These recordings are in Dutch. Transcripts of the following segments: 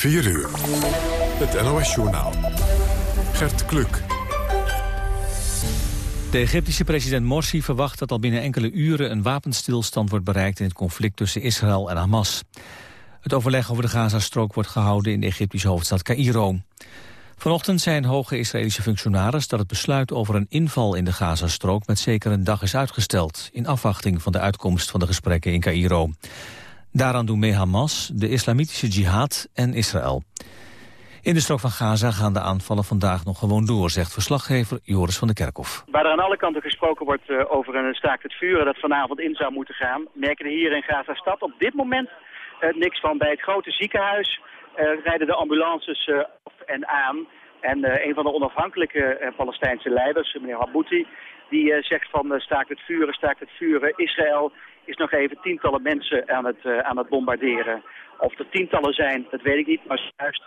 4 uur. Het NOS-journaal. Gert Kluk. De Egyptische president Morsi verwacht dat al binnen enkele uren een wapenstilstand wordt bereikt in het conflict tussen Israël en Hamas. Het overleg over de Gazastrook wordt gehouden in de Egyptische hoofdstad Cairo. Vanochtend zijn hoge Israëlische functionaris dat het besluit over een inval in de Gazastrook met zeker een dag is uitgesteld, in afwachting van de uitkomst van de gesprekken in Cairo. Daaraan doen mee Hamas, de islamitische jihad en Israël. In de strook van Gaza gaan de aanvallen vandaag nog gewoon door, zegt verslaggever Joris van der Kerkhof. Waar er aan alle kanten gesproken wordt uh, over een staakt het vuren dat vanavond in zou moeten gaan, merken we hier in Gaza-stad op dit moment uh, niks van. Bij het grote ziekenhuis uh, rijden de ambulances af en aan. En een van de onafhankelijke Palestijnse leiders, meneer Habouti, die zegt van staakt het vuren, staakt het vuren. Israël is nog even tientallen mensen aan het, aan het bombarderen. Of er tientallen zijn, dat weet ik niet, maar juist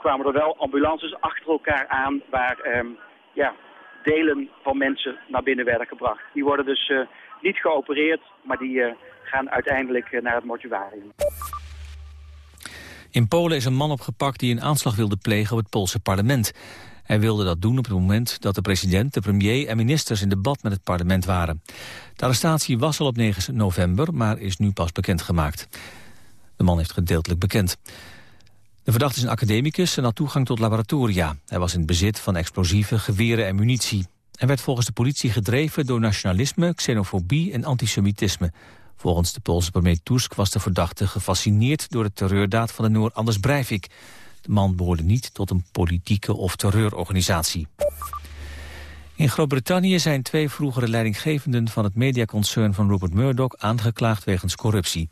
kwamen er wel ambulances achter elkaar aan waar um, ja, delen van mensen naar binnen werden gebracht. Die worden dus uh, niet geopereerd, maar die uh, gaan uiteindelijk naar het mortuarium. In Polen is een man opgepakt die een aanslag wilde plegen op het Poolse parlement. Hij wilde dat doen op het moment dat de president, de premier en ministers in debat met het parlement waren. De arrestatie was al op 9 november, maar is nu pas bekendgemaakt. De man heeft gedeeltelijk bekend. De verdachte is een academicus en had toegang tot laboratoria. Hij was in bezit van explosieven, geweren en munitie. Hij werd volgens de politie gedreven door nationalisme, xenofobie en antisemitisme. Volgens de Poolse premier Tusk was de verdachte gefascineerd door de terreurdaad van de Noor Anders Breivik. De man behoorde niet tot een politieke of terreurorganisatie. In Groot-Brittannië zijn twee vroegere leidinggevenden van het mediaconcern van Rupert Murdoch aangeklaagd wegens corruptie.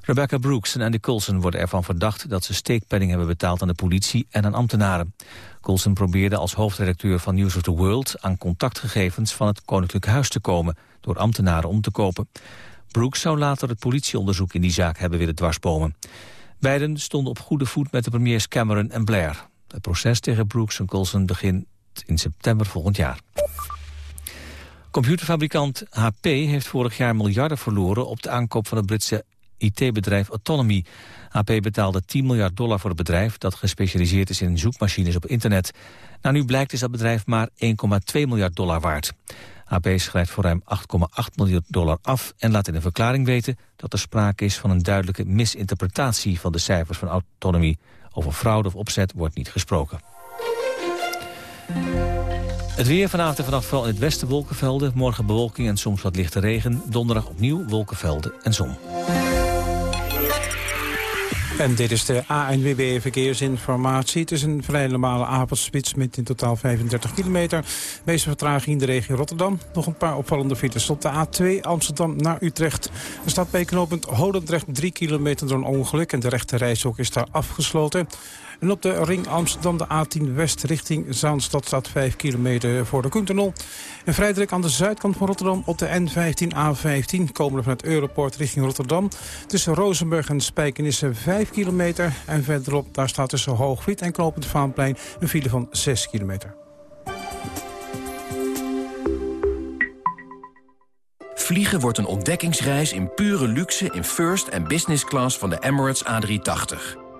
Rebecca Brooks en Andy Coulson worden ervan verdacht dat ze steekpenning hebben betaald aan de politie en aan ambtenaren. Coulson probeerde als hoofdredacteur van News of the World aan contactgegevens van het Koninklijk Huis te komen door ambtenaren om te kopen. Brooks zou later het politieonderzoek in die zaak hebben willen dwarsbomen. Beiden stonden op goede voet met de premiers Cameron en Blair. Het proces tegen Brooks en Coulson begint in september volgend jaar. Computerfabrikant HP heeft vorig jaar miljarden verloren op de aankoop van het Britse IT-bedrijf Autonomy. HP betaalde 10 miljard dollar voor het bedrijf... dat gespecialiseerd is in zoekmachines op internet. Nou, nu blijkt is dat bedrijf maar 1,2 miljard dollar waard. HP schrijft voor ruim 8,8 miljard dollar af... en laat in een verklaring weten dat er sprake is van een duidelijke misinterpretatie van de cijfers van Autonomy. Over fraude of opzet wordt niet gesproken. Het weer vanavond en vannacht vooral in het westen wolkenvelden. Morgen bewolking en soms wat lichte regen. Donderdag opnieuw wolkenvelden en zon. En dit is de ANWB Verkeersinformatie. Het is een vrij normale avondspits met in totaal 35 kilometer. Meeste vertraging in de regio Rotterdam. Nog een paar opvallende files op de A2 Amsterdam naar Utrecht. Er staat bij knooppunt Holendrecht 3 kilometer door een ongeluk... en de rechte reishok is daar afgesloten. En op de ring Amsterdam de A10 West richting Zaanstad staat 5 kilometer voor de Koentunnel. En vrij druk aan de zuidkant van Rotterdam op de N15A15 komen we vanuit Europort richting Rotterdam. Tussen Rozenburg en Spijkenissen 5 kilometer. En verderop daar staat tussen Hoogvliet en Knopend Vaanplein een file van 6 kilometer. Vliegen wordt een ontdekkingsreis in pure luxe in first en business class van de Emirates A380.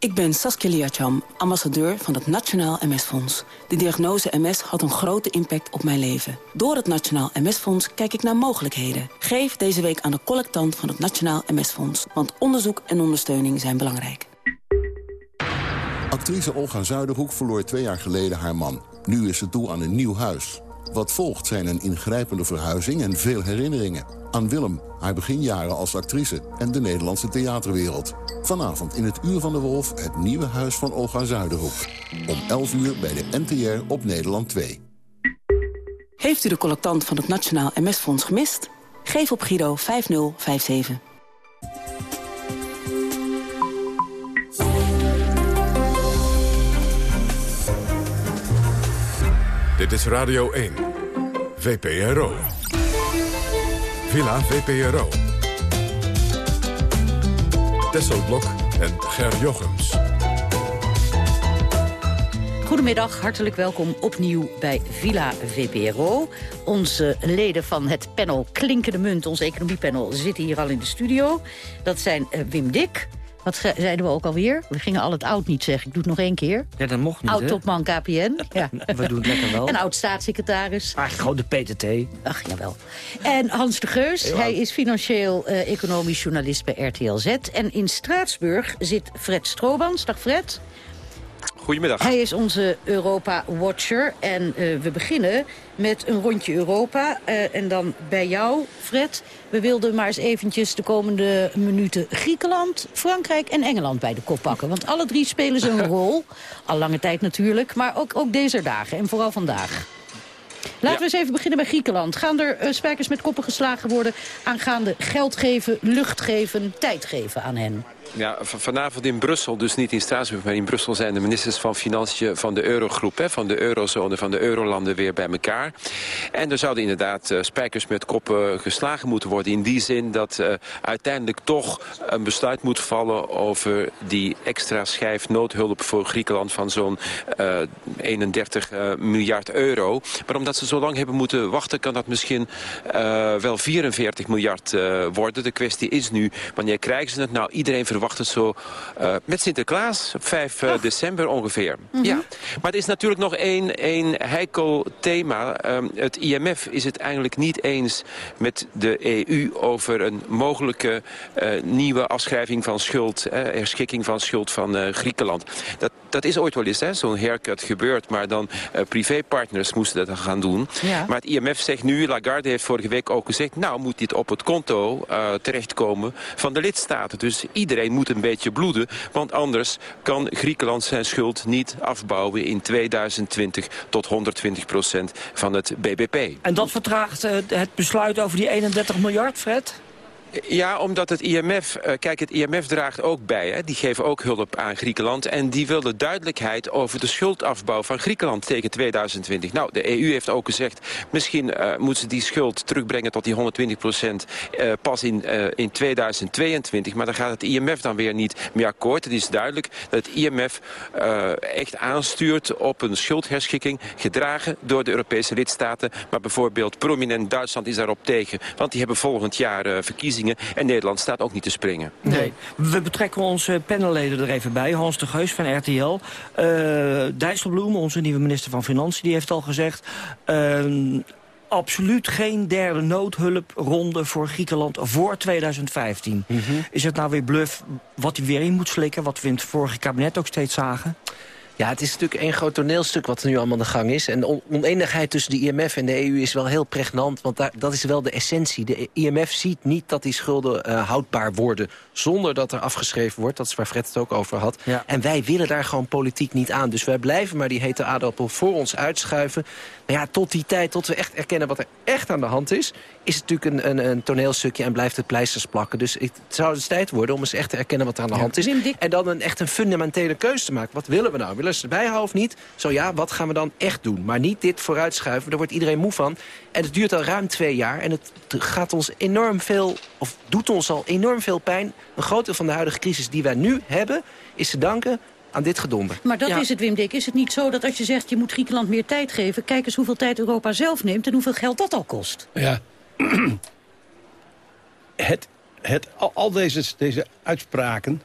Ik ben Saskia Liacham, ambassadeur van het Nationaal MS-fonds. De diagnose MS had een grote impact op mijn leven. Door het Nationaal MS-fonds kijk ik naar mogelijkheden. Geef deze week aan de collectant van het Nationaal MS-fonds. Want onderzoek en ondersteuning zijn belangrijk. Actrice Olga Zuiderhoek verloor twee jaar geleden haar man. Nu is ze toe aan een nieuw huis. Wat volgt zijn een ingrijpende verhuizing en veel herinneringen. Aan Willem, haar beginjaren als actrice en de Nederlandse theaterwereld. Vanavond in het Uur van de Wolf het nieuwe huis van Olga Zuiderhoek. Om 11 uur bij de NTR op Nederland 2. Heeft u de collectant van het Nationaal MS-fonds gemist? Geef op Giro 5057. Dit is Radio 1. VPRO. Villa VPRO. Tesselblok en Ger Jochems. Goedemiddag, hartelijk welkom opnieuw bij Villa VPRO. Onze leden van het panel Klinkende Munt, ons economiepanel, zitten hier al in de studio. Dat zijn uh, Wim Dik, wat zeiden we ook alweer? We gingen al het oud niet zeggen. Ik doe het nog één keer. Ja, dat mocht niet, Oud-topman KPN. Ja. we doen het lekker wel. En oud-staatssecretaris. Ah, gewoon de PTT. Ach, jawel. En Hans de Geus. hij is financieel-economisch uh, journalist bij RTL Z. En in Straatsburg zit Fred Stroobans. Dag Fred. Goedemiddag. Hij is onze Europa-watcher. En uh, we beginnen met een rondje Europa. Uh, en dan bij jou, Fred. We wilden maar eens eventjes de komende minuten Griekenland, Frankrijk en Engeland bij de kop pakken. Want alle drie spelen ze een rol. Al lange tijd natuurlijk, maar ook, ook deze dagen en vooral vandaag. Laten ja. we eens even beginnen bij Griekenland. Gaan er uh, spijkers met koppen geslagen worden aangaande geld geven, lucht geven, tijd geven aan hen? Ja, vanavond in Brussel, dus niet in Straatsburg, maar in Brussel zijn de ministers van Financiën van de eurogroep, hè, van de eurozone, van de eurolanden weer bij elkaar. En er zouden inderdaad uh, spijkers met koppen geslagen moeten worden. In die zin dat uh, uiteindelijk toch een besluit moet vallen over die extra schijf noodhulp voor Griekenland van zo'n uh, 31 miljard euro. Maar omdat ze zo lang hebben moeten wachten, kan dat misschien wel 44 miljard worden. De kwestie is nu, wanneer krijgen ze het nou? Iedereen verwacht het zo uh, met Sinterklaas op 5 uh, december ongeveer. Mhm. Ja. Maar er is natuurlijk nog één, één heikel thema. Um, het IMF is het eigenlijk niet eens met de EU over een mogelijke uh, nieuwe afschrijving van schuld, herschikking van schuld van Griekenland. Dat, dat is ooit wel eens, zo'n haircut gebeurd, maar dan privépartners moesten dat gaan doen. Ja. Maar het IMF zegt nu, Lagarde heeft vorige week ook gezegd, nou moet dit op het konto terechtkomen van de lidstaten. Dus iedereen moet een beetje bloeden. Want anders kan Griekenland zijn schuld niet afbouwen in 2020 tot 120 procent van het BBP. En dat vertraagt uh, het besluit over die 31 miljard, Fred? Ja, omdat het IMF... Uh, kijk, het IMF draagt ook bij. Hè, die geven ook hulp aan Griekenland. En die willen duidelijkheid over de schuldafbouw van Griekenland tegen 2020. Nou, de EU heeft ook gezegd... misschien uh, moeten ze die schuld terugbrengen tot die 120 procent... Uh, pas in, in 2022. Maar dan gaat het IMF dan weer niet mee akkoord. Het is duidelijk dat het IMF echt aanstuurt op een schuldherschikking... gedragen door de Europese lidstaten. Maar bijvoorbeeld prominent Duitsland is daarop tegen. Want die hebben volgend jaar verkiezingen en Nederland staat ook niet te springen. Nee. We betrekken onze panelleden er even bij. Hans de Geus van RTL. Uh, Dijsselbloem, onze nieuwe minister van Financiën, die heeft al gezegd... Uh, absoluut geen derde noodhulpronde voor Griekenland voor 2015. Mhm. Mm -hmm. Is het nou weer bluff wat hij weer in moet slikken... wat we in het vorige kabinet ook steeds zagen? Ja, het is natuurlijk één groot toneelstuk wat er nu allemaal aan de gang is. En de oneenigheid tussen de IMF en de EU is wel heel pregnant. Want daar, dat is wel de essentie. De IMF ziet niet dat die schulden uh, houdbaar worden... zonder dat er afgeschreven wordt. Dat is waar Fred het ook over had. Ja. En wij willen daar gewoon politiek niet aan. Dus wij blijven maar die hete aardappel voor ons uitschuiven. Maar ja, tot die tijd, tot we echt erkennen wat er echt aan de hand is... is het natuurlijk een, een, een toneelstukje en blijft het pleisters plakken. Dus het zou dus tijd worden om eens echt te erkennen wat er aan de Ja. hand is. En dan een, echt een fundamentele keuze te maken. Wat willen we nou? Willen ze erbij houden of niet? Zo ja, wat gaan we dan echt doen? Maar niet dit vooruitschuiven, daar wordt iedereen moe van. En het duurt al ruim twee jaar en het gaat ons enorm veel... of doet ons al enorm veel pijn. Een groot deel van de huidige crisis die wij nu hebben... is te danken aan dit gedonder. Maar dat Ja. is het, Wim Dik. Is het niet zo dat als je zegt je moet Griekenland meer tijd geven... kijk eens hoeveel tijd Europa zelf neemt en hoeveel geld dat al kost. Ja. het, het, al, al deze, deze uitspraken...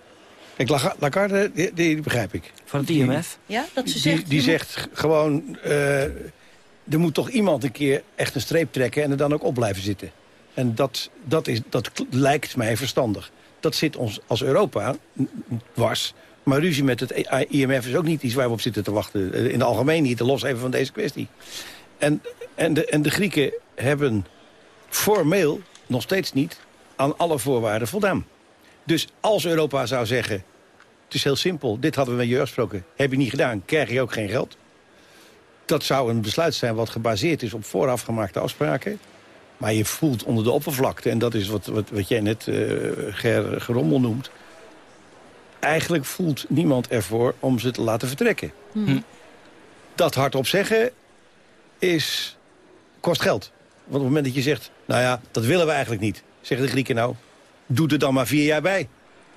Kijk, Laga- Lagarde, die, die begrijp ik. Van het IMF? Ja, dat ze Die, zegt... die zegt gewoon... eh, er moet toch iemand een keer echt een streep trekken... en er dan ook op blijven zitten. En dat, dat, is, dat lijkt mij verstandig. Dat zit ons als Europa dwars. Maar ruzie met het IMF is ook niet iets waar we op zitten te wachten. Eh, In het algemeen niet, los even van deze kwestie. En, en, de, en de Grieken hebben formeel nog steeds niet aan alle voorwaarden voldaan. Dus als Europa zou zeggen... het is heel simpel, dit hadden we met je afgesproken... heb je niet gedaan, krijg je ook geen geld. Dat zou een besluit zijn wat gebaseerd is op vooraf gemaakte afspraken. Maar je voelt onder de oppervlakte... en dat is wat, wat, wat jij net eh Ger Gerommel noemt... eigenlijk voelt niemand ervoor om ze te laten vertrekken. Hm. Dat hardop zeggen is, kost geld. Want op het moment dat je zegt, nou ja, dat willen we eigenlijk niet. Zeggen de Grieken nou, doe er dan maar vier jaar bij.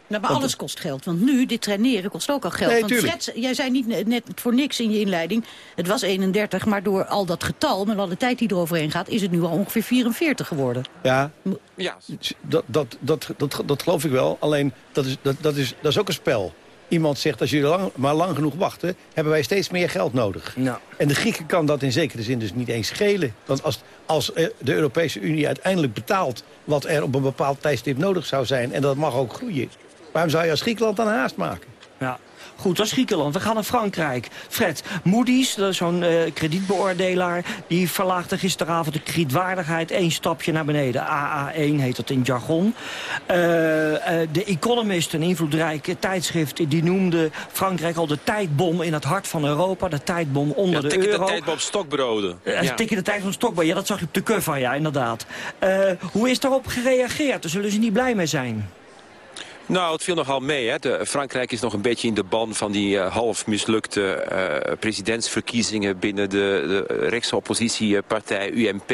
Nou, maar alles kost geld. Want nu, dit traineren kost ook al geld. Nee, want. Fred, jij zei niet net voor niks in je inleiding... het was 31, maar door al dat getal, met alle tijd die eroverheen gaat... is het nu al ongeveer 44 geworden. Ja, Ja, dat, dat, dat, dat, dat geloof ik wel. Alleen, dat is, dat, dat, is, dat is ook een spel. Iemand zegt, als jullie lang, maar lang genoeg wachten... hebben wij steeds meer geld nodig. Nou. En de Grieken kan dat in zekere zin dus niet eens schelen. Want als, als eh, de Europese Unie uiteindelijk betaalt... wat er op een bepaald tijdstip nodig zou zijn... en dat mag ook groeien... waarom zou je als Griekenland dan haast maken? Ja. Goed, dat is Griekenland. We gaan naar Frankrijk. Fred, Moody's, dat is zo'n eh, kredietbeoordelaar... die verlaagde gisteravond de kredietwaardigheid één stapje naar beneden. AA1 heet dat in jargon. Eh, eh, de Economist, een invloedrijk tijdschrift... die noemde Frankrijk al de tijdbom in het hart van Europa. De tijdbom onder ja de de euro. tijd op stokbroden. Uh, Ja. Tikken de tijd van Stokbar, ja, dat zag je op de cover, ja, inderdaad. Eh, hoe is daarop gereageerd? Daar zullen ze niet blij mee zijn. Nou, het viel nogal mee. Hè. De, Frankrijk is nog een beetje in de ban van die eh, half mislukte eh, presidentsverkiezingen binnen de, de rechtse oppositiepartij UMP.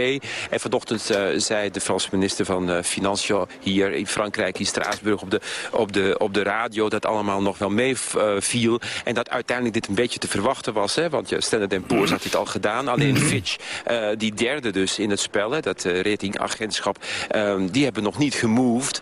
En vanochtend eh, zei de Franse minister van Financiën hier in Frankrijk, in Straatsburg, op de, op de, op de radio, dat allemaal nog wel meeviel. en dat uiteindelijk dit een beetje te verwachten was. Hè, want ja, Standard Poor's had dit al gedaan. Alleen Fitch, eh, die derde dus in het spel, hè, dat ratingagentschap, eh, die hebben nog niet gemoved.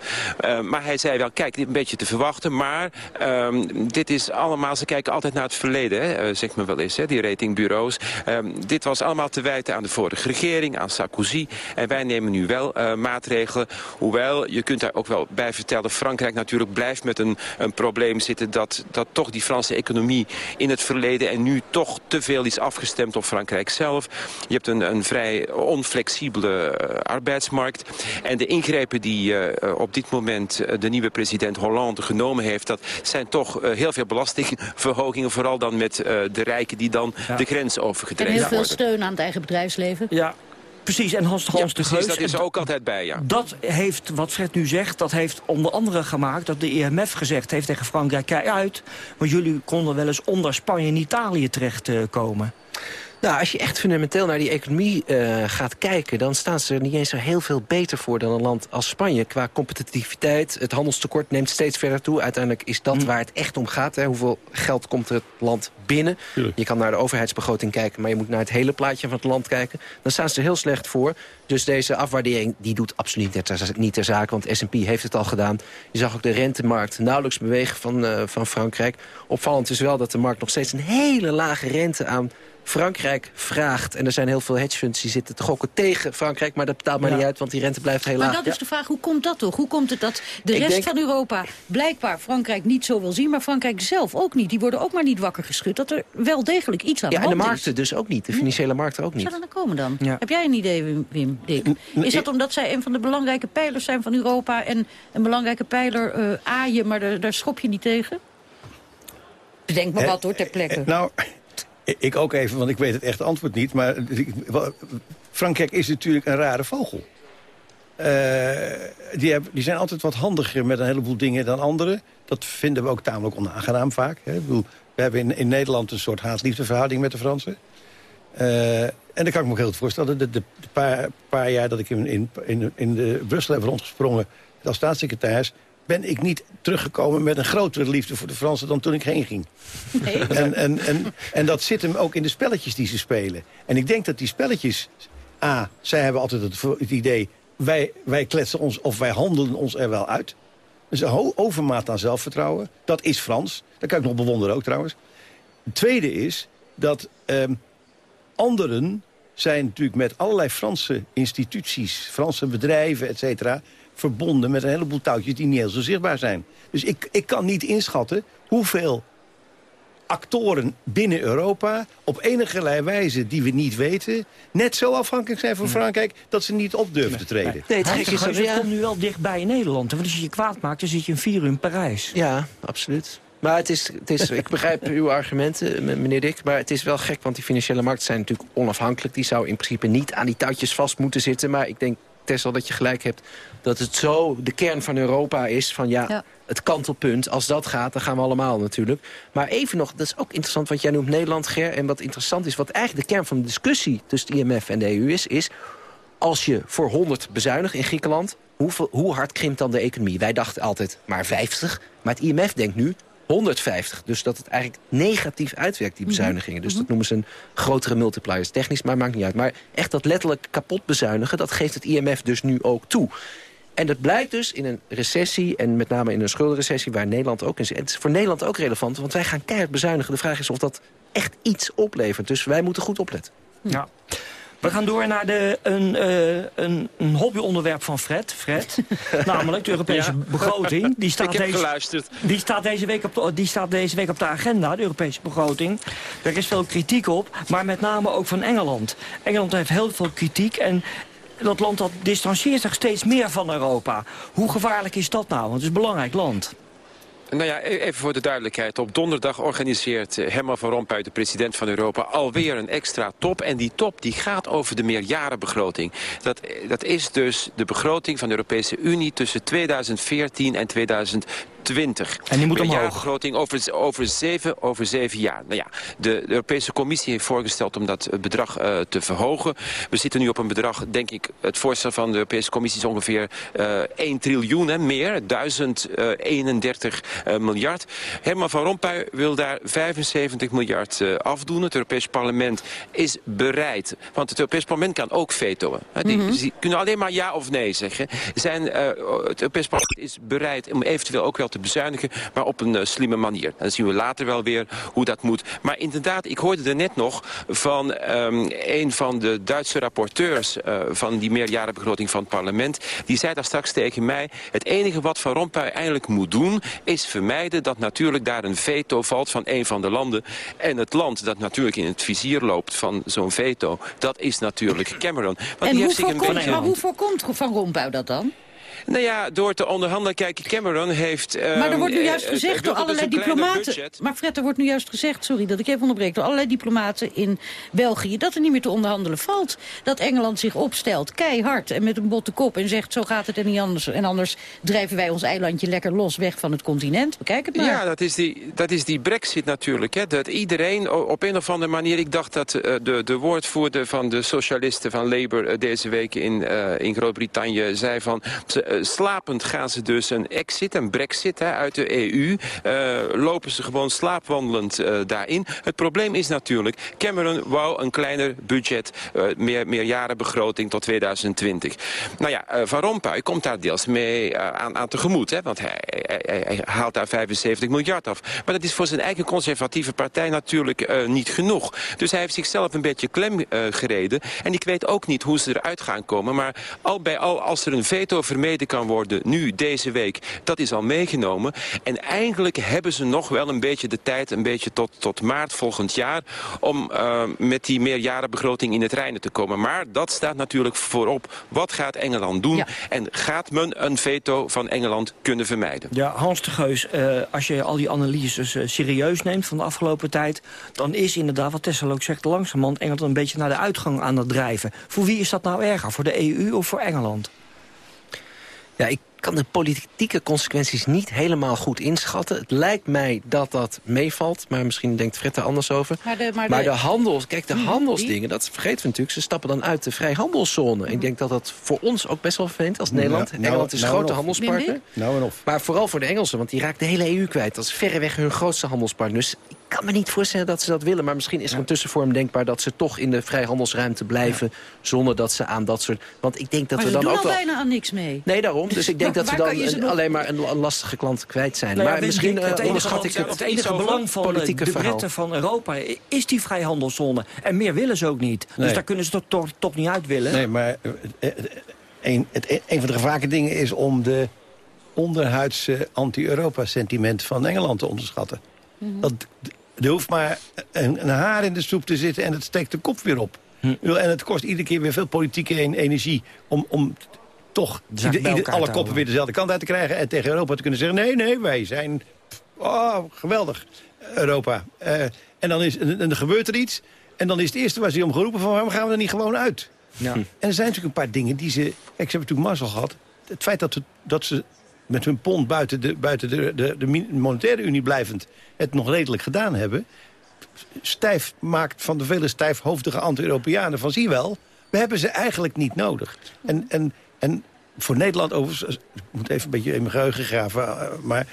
Maar hij zei wel, kijk, een beetje te verwachten. Maar ehm, dit is allemaal, ze kijken altijd naar het verleden, hè, eh, zegt men wel eens, hè, die ratingbureaus. Ehm, dit was allemaal te wijten aan de vorige regering, aan Sarkozy. En wij nemen nu wel eh, maatregelen. Hoewel, je kunt daar ook wel bij vertellen... Frankrijk natuurlijk blijft met een, een probleem zitten... Dat, dat toch die Franse economie in het verleden... en nu toch te veel is afgestemd op Frankrijk zelf. Je hebt een, een vrij onflexibele eh, arbeidsmarkt. En de ingrepen die op dit moment de nieuwe president Hollande genomen heeft... dat zijn toch eh, heel veel belastingverhogingen. Vooral dan met eh, de rijken die dan de grens En overgedreven heel veel worden. steun aan het eigen bedrijfsleven. Ja, precies. En Hans, Hans Ja, de precies, Geus... dat is er ook altijd bij, ja. Dat heeft, wat Fred nu zegt, dat heeft onder andere gemaakt... dat de IMF gezegd heeft tegen Frankrijk... kijk uit, want jullie konden wel eens onder Spanje en Italië terechtkomen. Nou, als je echt fundamenteel naar die economie eh, gaat kijken... dan staan ze er niet eens zo heel veel beter voor dan een land als Spanje. Qua competitiviteit, het handelstekort neemt steeds verder toe. Uiteindelijk is dat waar het echt om gaat. Hè. Hoeveel geld komt er het land binnen? Je kan naar de overheidsbegroting kijken... maar je moet naar het hele plaatje van het land kijken. Dan staan ze er heel slecht voor. Dus deze afwaardering die doet absoluut niet ter, niet ter zake... want S&P heeft het al gedaan. Je zag ook de rentemarkt nauwelijks bewegen van, eh, van Frankrijk. Opvallend is wel dat de markt nog steeds een hele lage rente aan Frankrijk vraagt. En er zijn heel veel hedgefunds die zitten te gokken tegen Frankrijk... maar dat betaalt maar Ja. niet uit, want die rente blijft heel Maar laag. dat is Ja. de vraag, hoe komt dat toch? Hoe komt het dat de Ik rest denk- van Europa blijkbaar Frankrijk niet zo wil zien... maar Frankrijk zelf ook niet. Die worden ook maar niet wakker geschud. Dat er wel degelijk iets aan Ja, de en de hand markten is. dus ook niet. De financiële markten ook Hoe niet. zou dat nou komen dan? Ja. Heb jij een idee, Wim, Wim Dick? Is dat omdat zij een van de belangrijke pijlers zijn van Europa... en een belangrijke pijler eh aaien, maar daar, daar schop je niet tegen? Bedenk maar wat hoor, ter plekke. Eh, Nou, ik ook even, want ik weet het echte antwoord niet. Maar Frankrijk is natuurlijk een rare vogel. Eh, die, die zijn altijd wat handiger met een heleboel dingen dan anderen. Dat vinden we ook tamelijk onaangenaam vaak. Hè. Ik bedoel, we hebben in, in Nederland een soort haat-liefdeverhouding met de Fransen. Eh, en dan kan ik me ook heel goed voorstellen. De, de, de paar, paar jaar dat ik in, in, in, in de Brussel heb rondgesprongen als staatssecretaris... ben ik niet teruggekomen met een grotere liefde voor de Fransen dan toen ik heen ging. Nee. En, en, en, en dat zit hem ook in de spelletjes die ze spelen. En ik denk dat die spelletjes... A, zij hebben altijd het, het idee... Wij, wij kletsen ons of wij handelen ons er wel uit. Dus een overmaat aan zelfvertrouwen. Dat is Frans. Dat kan ik nog bewonderen ook trouwens. Het tweede is dat ehm, anderen zijn natuurlijk met allerlei Franse instituties... Franse bedrijven, et cetera... verbonden met een heleboel touwtjes die niet heel zo zichtbaar zijn. Dus ik, ik kan niet inschatten hoeveel actoren binnen Europa... op enige wijze die we niet weten... net zo afhankelijk zijn van Frankrijk... dat ze niet op durven te treden. Nee, het gekke is dat... Ja, komt nu wel dichtbij in Nederland. Want als je je kwaad maakt, dan zit je een vier uur in Parijs. ja, absoluut. Maar het is, het is, ik begrijp uw argumenten, meneer Dick. Maar het is wel gek, want die financiële markten zijn natuurlijk onafhankelijk. Die zou in principe niet aan die touwtjes vast moeten zitten. Maar ik denk, Tessel, dat je gelijk hebt... dat het zo de kern van Europa is van ja, Ja. het kantelpunt. Als dat gaat, dan gaan we allemaal natuurlijk. Maar even nog, dat is ook interessant wat jij noemt Nederland, Ger. En wat interessant is, wat eigenlijk de kern van de discussie... tussen het IMF en de EU is, is... als je voor 100 bezuinigt in Griekenland hoeveel, hoe hard krimpt dan de economie? Wij dachten altijd maar 50, maar het IMF denkt nu 150. Dus dat het eigenlijk negatief uitwerkt, die bezuinigingen. Dus dat noemen ze een grotere multipliers. Technisch, maar maakt niet uit. Maar echt dat letterlijk kapot bezuinigen... dat geeft het IMF dus nu ook toe. En dat blijkt dus in een recessie, en met name in een schuldenrecessie... waar Nederland ook in zit. Het is voor Nederland ook relevant, want wij gaan keihard bezuinigen. De vraag is of dat echt iets oplevert. Dus wij moeten goed opletten. Ja. We gaan door naar de, een, uh, een, een hobbyonderwerp van Fred. Fred, namelijk de Europese ja. begroting. Die staat, Ik heb deze, geluisterd. die, staat deze week op de, die staat deze week op de agenda, de Europese begroting. Er is veel kritiek op, maar met name ook van Engeland. Engeland heeft heel veel kritiek en dat land dat distancieert zich steeds meer van Europa. Hoe gevaarlijk is dat nou? Want het is een belangrijk land. Nou ja, e- even voor de duidelijkheid. Op donderdag organiseert eh, Herman van Rompuy, de president van Europa, alweer een extra top. En die top die gaat over de meerjarenbegroting. Dat, eh, dat is dus de begroting van de Europese Unie tussen 2014 en 2020. En die moet omhoog. over, over, zeven, over zeven jaar. Nou ja, de, de Europese Commissie heeft voorgesteld om dat bedrag uh, te verhogen. We zitten nu op een bedrag, denk ik, het voorstel van de Europese Commissie is ongeveer uh, 1 triljoen en meer. 1031 uh, miljard. Herman van Rompuy wil daar 75 miljard afdoen. Het Europees Parlement is bereid. Want het Europees Parlement kan ook vetoen. Die, mm -hmm. die, kunnen alleen maar ja of nee zeggen. Zijn, het Europees Parlement is bereid om eventueel ook wel te bezuinigen, maar op een uh, slimme manier. En dan zien we later wel weer hoe dat moet. Maar inderdaad, ik hoorde er net nog van um, een van de Duitse rapporteurs uh, van die meerjarenbegroting van het parlement. Die zei daar straks tegen mij, het enige wat Van Rompuy eigenlijk moet doen, is vermijden dat natuurlijk daar een veto valt van een van de landen. En het land dat natuurlijk in het vizier loopt van zo'n veto, dat is natuurlijk Cameron. Want en die hoe, heeft zich een beetje... maar hoe voorkomt Van Rompuy dat dan? Nou ja, door te onderhandelen. Kijk, Cameron heeft... Um, maar er wordt nu juist gezegd uh, door allerlei diplomaten... Maar Fred, er wordt nu juist gezegd, sorry dat ik even onderbreek... door allerlei diplomaten in België... dat er niet meer te onderhandelen valt. Dat Engeland zich opstelt, keihard en met een botte kop... en zegt, zo gaat het en niet anders. En anders drijven wij ons eilandje lekker los weg van het continent. Bekijk het maar. Ja, dat is die, dat is die brexit natuurlijk. Hè. Dat iedereen op een of andere manier... Ik dacht dat uh, de, de woordvoerder van de socialisten van Labour... Uh, deze week in, uh, in Groot-Brittannië zei van... slapend gaan ze dus een exit, een brexit hè, uit de EU. Uh, lopen ze gewoon slaapwandelend uh, daarin. Het probleem is natuurlijk, Cameron wou een kleiner budget, meer, meerjarenbegroting tot 2020. Nou ja, Van Rompuy komt daar deels mee aan, aan tegemoet. Hè, want hij, haalt daar 75 miljard af. Maar dat is voor zijn eigen conservatieve partij natuurlijk niet genoeg. Dus hij heeft zichzelf een beetje klem gereden. En ik weet ook niet hoe ze eruit gaan komen. Maar al bij al, als er een veto vermeden kan worden, nu, deze week, dat is al meegenomen. En eigenlijk hebben ze nog wel een beetje de tijd, een beetje tot, tot maart volgend jaar... om uh, met die meerjarenbegroting in het reinen te komen. Maar dat staat natuurlijk voorop. Wat gaat Engeland doen? Ja. En gaat men een veto van Engeland kunnen vermijden? Ja, Hans de Geus, uh, als je al die analyses uh, serieus neemt van de afgelopen tijd... dan is inderdaad, wat Tessel ook zegt, langzamerhand Engeland een beetje naar de uitgang aan het drijven. Voor wie is dat nou erger? Voor de EU of voor Engeland? Ja, ik kan de politieke consequenties niet helemaal goed inschatten. Het lijkt mij dat dat meevalt, maar misschien denkt Fred er anders over. Maar de, maar de, maar de handels, kijk, de handelsdingen, dat vergeten we natuurlijk. Ze stappen dan uit de vrijhandelszone. Ik denk dat dat voor ons ook best wel vervelend is als Nederland. Nou, Nederland is een nou grote handelspartner. Nou en of. Maar vooral voor de Engelsen, want die raakt de hele EU kwijt. Dat is verreweg hun grootste handelspartner. Dus ik kan me niet voorstellen dat ze dat willen. Maar misschien is er een tussenvorm denkbaar dat ze toch in de vrijhandelsruimte blijven... Ja. zonder dat ze aan dat soort... Want ik denk dat maar we dan doen ook wel... bijna aan niks mee. Nee, daarom. Dus ik denk dat we dan een, alleen maar een, lastige klant kwijt zijn. Nou ja, maar misschien uh, het onderschat ik het, het enige belang van de, Britten van Europa... is die vrijhandelszone. En meer willen ze ook niet. Nee. Dus daar kunnen ze toch, toch, toch niet uit willen. Nee, maar een, het, een van de gevaarlijke dingen is om de onderhuidse anti-Europa-sentiment van Engeland te onderschatten. Mm -hmm. dat, er hoeft maar een, een, haar in de soep te zitten en het steekt de kop weer op. Hm. En het kost iedere keer weer veel politieke energie om, om toch ieder, ieder, alle koppen weer dezelfde kant uit te krijgen... en tegen Europa te kunnen zeggen, nee, nee, wij zijn oh, geweldig, Europa. Uh, en dan, is, en dan gebeurt er iets en dan is het eerste waar ze om geroepen van... waarom gaan we er niet gewoon uit? Ja. En er zijn natuurlijk een paar dingen die ze... Kijk, ze hebben natuurlijk mazzel gehad. Het feit dat, we, dat ze met hun pond buiten de, buiten de, de, de monetaire unie blijvend... het nog redelijk gedaan hebben... stijf maakt van de vele stijfhoofdige anti-Europeanen van... zie wel, we hebben ze eigenlijk niet nodig. En, en, en voor Nederland overigens... Ik moet even een beetje in mijn geheugen graven. eh, maar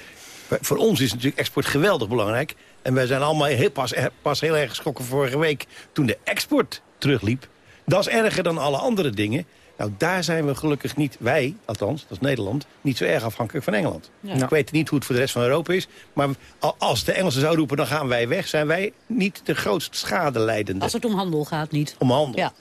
voor ons is natuurlijk export geweldig belangrijk. En wij zijn allemaal heel, pas, eh, pas heel erg geschrokken vorige week... toen de export terugliep. Dat is erger dan alle andere dingen. Nou, daar zijn we gelukkig niet, wij, althans, dat is Nederland... niet zo erg afhankelijk van Engeland. Ja. Ik weet niet hoe het voor de rest van Europa is. Maar als de Engelsen zouden roepen, dan gaan wij weg... zijn wij niet de grootst schadeleidende. Als het om handel gaat, niet. Om handel. Ja.